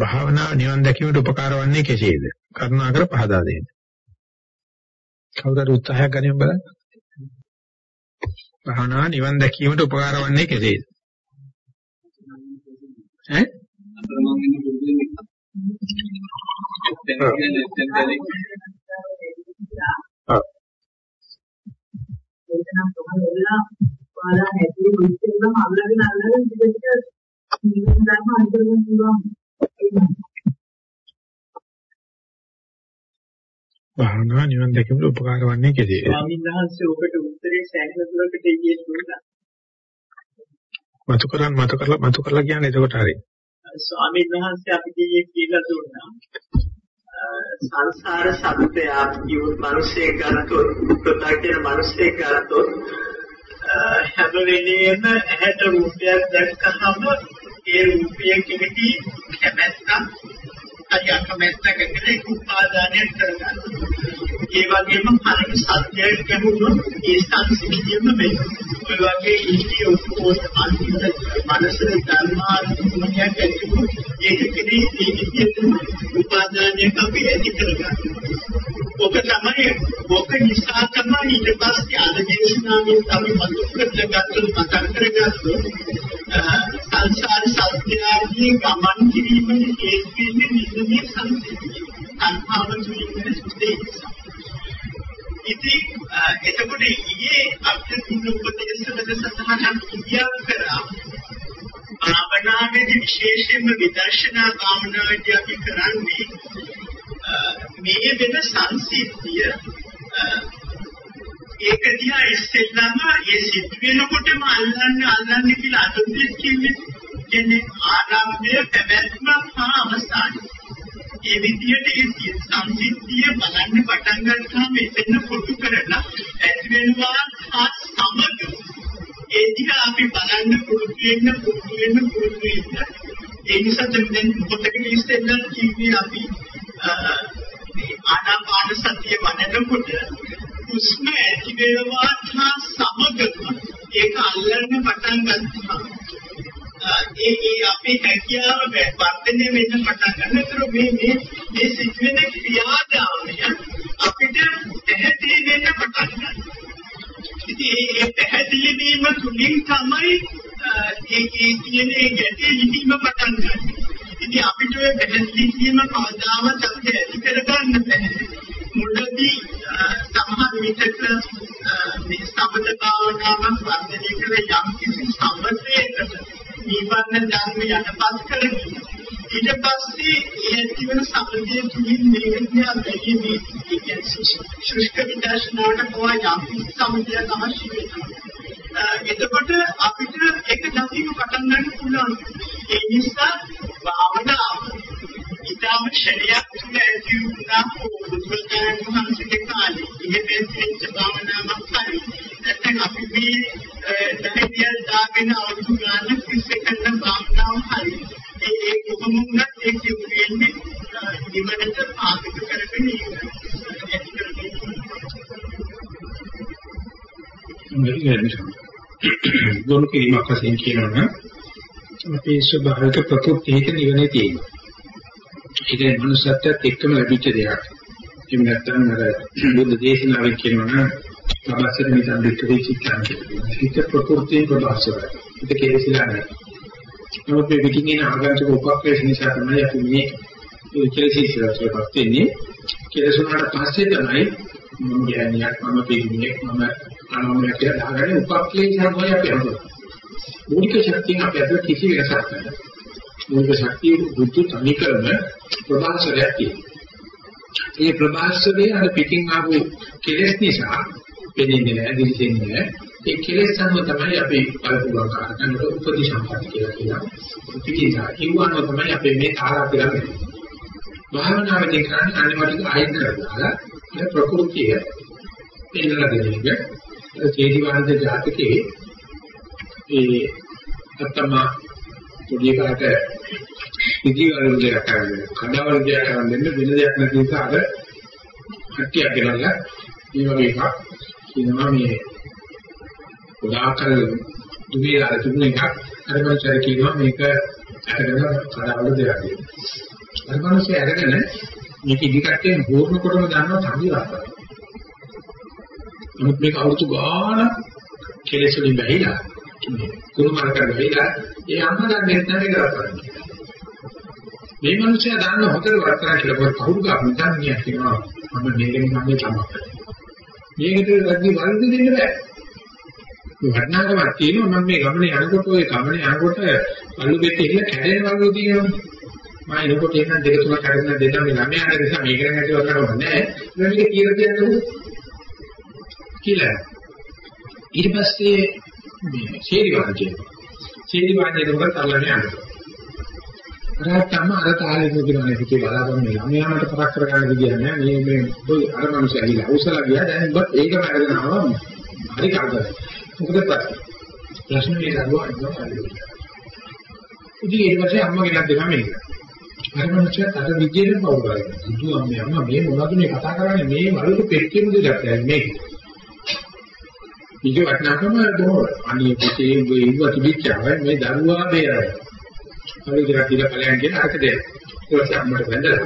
භාවනාව නිවන් දැකීමට උපකාර වන්නේ කෙසේද? කරුණාකර පහදා දෙන්න. කවුරුහරි උත්සාහයක් ගනිමු බලන්න. භාවනාව නිවන් දැකීමට උපකාර වන්නේ කෙසේද? ඈ? ඒක නම් කොහොමද වෙලා ඔයාලා හැටි මුලින්ම අල්ලගෙන අල්ලගෙන ඉඳිට නිවන් ධර්ම අන්තර්ගත පුළුවන්. භාවනා නිවන් දැකීමට උපකාර වන්නේ කෙසේද? ස්වාමීන් වහන්සේ ඔබට උත්තරේ සෑහෙන දුරකට ඊයේ දුන්නා. මතු කරන් මතු කරලා මතු කරලා කියන්නේ එතකොට හරි. ස්වාමීන් වහන්සේ අපිට ඊයේ කියලා දුන්නා. සංසාර සත්‍යය කියුත් මිනිස්සේ ගත්තොත් ප්‍රත්‍යක්ෂ මිනිස්සේ ගත්තොත් හැම වෙලෙම ඇහැට රූපයක් දැක්කහම ඒ රූපය කෙමිටි කැමැත්තක් හරි අකමැත්තකට ඒක උපාදානය කරගන්නවා. ඒ වගේම පරම සත්‍යයක් ගැඹුරුනොත් ඒ සංසිද්ධියම වෙනවා. ඔය වගේ ඉන්දිය උපෝත අන්තිමට මනස ධර්මානුමතියක් ඇතිවෙනවා. ඒක කෙරේ ඒ විදිහටම උපාදානයක් අපි ඇති කරගන්නවා. ඔක තමයි ඔක නිසා තමයි ඊට පස්සේ අද දේශනාවෙන් අපි මතු කරගත්තු මතක් කරගත්තොත් සංසාර සත්‍යයන්ගේ ගමන් කිරීමේ හේතු වෙන්නේ නිදුනේ සංසිද්ධිය. අන්හාව තුලින් සුදේ ඉතින් එතකොට ඊයේ අපිට දුන්න උපදේශ වල සඳහන් කියා කරා භාවනාවේදී විශේෂයෙන්ම විදර්ශනා භාවනාවේදී අපි කරන්නේ මේ වෙන සංසිද්ධිය ඒක දිහා ඉස්සෙල්ලාම ඒ සිද්ධ වෙනකොටම අල්ලන්න අල්ලන්න කියලා අදුද්දෙත් කිව්වේ කියන්නේ ආරම්භය පැවැත්ම හා අවසානය. ඒ විදිහට ඒ සංසිද්ධිය බලන්න පටන් ගත්තාම එතන කොටු කරලා ඇති වෙනවා හා සමග ඒ දිහා අපි බලන්න පුරුදු වෙන්න පුරුදු වෙන්න පුරුදු වෙන්න ඒ නිසා දැන් පොතක ඉස්සෙල්ලා කිව්වේ අපි ආනාපාන සතිය වඩනකොට හුස්ම ඇති වෙනවා හා සමගම ඒක අල්ලන්න පටන් ගන්නවා. ඒ ඒ අපේ හැකියාව වර්ධනය වෙන්න පටන් ගන්නතර මේ මේ මේ සිදුවෙන ක්‍රියාදාමය අපිට පැහැදිලි වෙන්න පටන් ගන්නවා. ඉතින් ඒ පැහැදිලි වීම තුලින් තමයි ඒ ඒ කියන්නේ ගැටේ හිතීම පටන් ගන්නේ. ඉතින් අපිට ඔය පැහැදිලි වීම කවදාවත් අපිට ඇති කරගන්න බැහැ. මුලදී සමහර විටක මේ සම්බද භාවනාවක් වර්ධනය කළ යම් කිසි සම්බන්ධයකට නිවර්ණ ධර්ම යටපත් කරගෙන ඊට පස්සේ ඒ ඇතිවන සම්බන්ධය තුලින් මේ විද්‍යා බැලීමේ කියන්නේ ශුෂ්ක විදර්ශනාවට පවා යම් කිසි සම්බන්ධයක් අවශ්‍ය වෙනවා. එතකොට අපිට ඒක දකින්න පටන් ගන්න පුළුවන්. ඒ නිසා භාවනාව ඉතාම ශරීරයක් තුළ ඇති වුණා. බුදුරජාණන් වහන්සේගේ කාලේ ඉහෙම වෙච්ච භාවනාවක් හරි නැත්නම් අපි මේ දැහැදියල් දාගෙන අවුරුදු ගානක් තිස්සේ කරන භාවනාව හරි. ඒ ඒ කොහොම වුණත් ඒක වෙන්නේ නිවනට පාදක කරගෙන ඉන්න. ගොනු කිරීමක් වශයෙන් කියනවා අපේ ස්වභාවික ප්‍රකෘතියක නිවනේ තියෙනවා. ඒක මනුස්සත්වයට එක්කම ලැබිච්ච දෙයක්. එහෙම නැත්නම් අර බුද්ධ දේශනාවෙන් කියනවා සබස්සර නිසන් දෙකේ චිත්තන් කියනවා. ඒක ප්‍රකෘතියේ ප්‍රබස්සරයි. ඒක කේසිලා නැහැ. නමුත් මේ පිටින් එන ආගන්තුක උපක්‍රේෂ නිසා තමයි අපි මේ කෙලෙසිසලටපත් වෙන්නේ. කෙලෙසුනාට පස්සේ තමයි මම කියන්නේ මම පිළිගන්නේ මම අනෝමය කියලා දාගන්නේ උපක්‍රේෂ තමයි අපි හඳුනන්නේ. මූලික ශක්තිය අපේ අතර කිසි වෙනසක් නැහැ. මූලික ශක්තිය බුද්ධ සමීකරණ ප්‍රභාසරයක් තියෙනවා. ඒ ප්‍රභාසරයේ අර පිටින් ආපු කෙලෙස් නිසා පෙනෙන්නේ නැහැ, දිලිසෙන්නේ නැහැ. ඒ කෙලෙස් සම්ම තමයි අපි බලපුවා කරකට උපදී සම්පatti කියලා කියනවා. පිටිසා කිව්වනෝ තමයි අපේ මේ තාරා කියලා වෙන්නේ. භාවනාවේදී කරන්නේ අනිවාර්යයෙන් ආයෙත් කරලා ඒ ප්‍රകൃතිය පෙන්නලා දෙන එක. ඒ චේතිවාන්ත ජාතකයේ ඒ අත්තම පොඩි කාට ඉදිවල දෙයක් කරන්නේ කඩවල දෙයක් කරන්නේ වෙන දෙයක් නැති නිසා අර කට්ටියක් ගෙනල්ලා මේ වගේ එකක් කියනවා මේ ගොඩාක්කල් දුවේ අර තිබුණ එකක් අර මනසට කියනවා මේක අරගෙන කඩවල දෙයක් කියලා. අර මනසේ අරගෙන මේක ඉදිකට්ටෙන් හෝර්න කොටම ගන්නවා තනි රසයි. නමුත් මේක අවුරුදු ගානක් කෙලෙස් වලින් බැහැලා කුරුමර කරලා ඒ අම්මලා දෙන්න එක කරන්නේ. මේ මිනිස්සයා දාන්න හොතර වර්තන කියලා පොත් කවුරු ගන්න දන්නේ කියනවා මම මේකෙන් මම තමයි. මේකට රැදි වර්ධ දෙන්න බෑ. වර්ණාකමක් තියෙනවා මම මේ ගමනේ යනකොට ඔය ගමනේ යනකොට අලු බෙත් ඉන්න කැඩෙන වගේ තියෙනවා. මම එනකොට එන්න දෙක තුනක් කරගෙන දෙන්න මේ ළමයාට නිසා මේක ගැන හිතුවා කරන්නේ නැහැ. මේක කියලා කියන්නේ කියලා. ඊට පස්සේ මේ ශේරිවාණ කියනවා. ශේරිවාණේ දුකට තරලන්නේ යනවා. රාත්තම අර තාලේ දුකිනේ හිතේ බලාගෙන මේ ළමයාට පරක් කරගන්න විදිය නැහැ. මේ මේ ඔය අර මිනිස්සු ඇවිල්ලා අවසල ගියා දැන් ඔබ ඒකම අරගෙන ආවා. හරි කරදරයි. මොකද ප්‍රශ්න? ප්‍රශ්න මේ දරුවා අන්නවා. ඉතින් ඊට පස්සේ අම්මා ගෙනත් දෙනවා මේක. අර මනුස්සයා අර විදියට පවු කරගෙන බුදු අම්මේ අම්මා මේ මොනවද මේ කතා කරන්නේ මේ වලට පෙට්ටිය මුද ගත්තා මේක. ඊගේ වටනකම බොහෝ අනේ පුතේ උඹ ඉව තිබිච්චා මේ දරුවා බේරයි. හරි කියලා කියලා කලයන් කියන අරක දෙන්න. ඊට අම්මට වැඳලා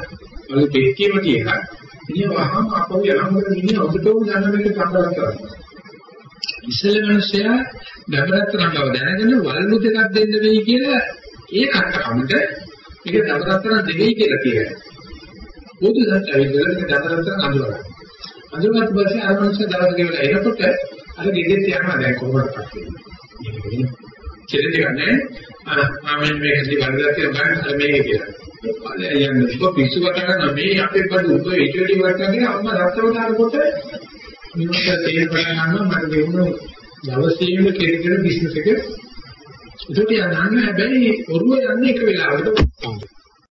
වල පෙට්ටියම තියලා ඉතින් වහම අපෝ යනකොට ඉන්නේ ඔබටම දන්න මේක සම්බන්ධ කරගන්න. ඉස්සෙල්ල මිනිස්සයා දබරත්තන බව දැනගෙන වල්ලු දෙකක් දෙන්න වෙයි කියලා ඒ කටකමට මේක දබරත්තන දෙවෙයි කියලා කියනවා. බුදු සත්‍යයෙන් දබරත්තන අඳුරගන්න. අඳුරගත්ත පස්සේ අර මිනිස්සු දවස් ගෙවලා එනකොට අර ගෙදෙත් යනවා දැන් කොහොමද පස්සේ. කෙලෙද ගන්නේ ආ මම මේක දිවල්ලා කියලා ගන්න මේක කියලා. අනේ යන්නේ කො පිස්සු වටන මේ අපේ බඩු උඹ ඉටිවිටි වටනගෙන අම්මා රත්තරන්තරකොට මිනිස්සු තේරුම් ගන්නවා මට දෙන්න දවසේම කෙරෙන බිස්නස් එක. ඒකට යන්න හැබැයි ඔරුව යන්නේ එක වෙලාවකට.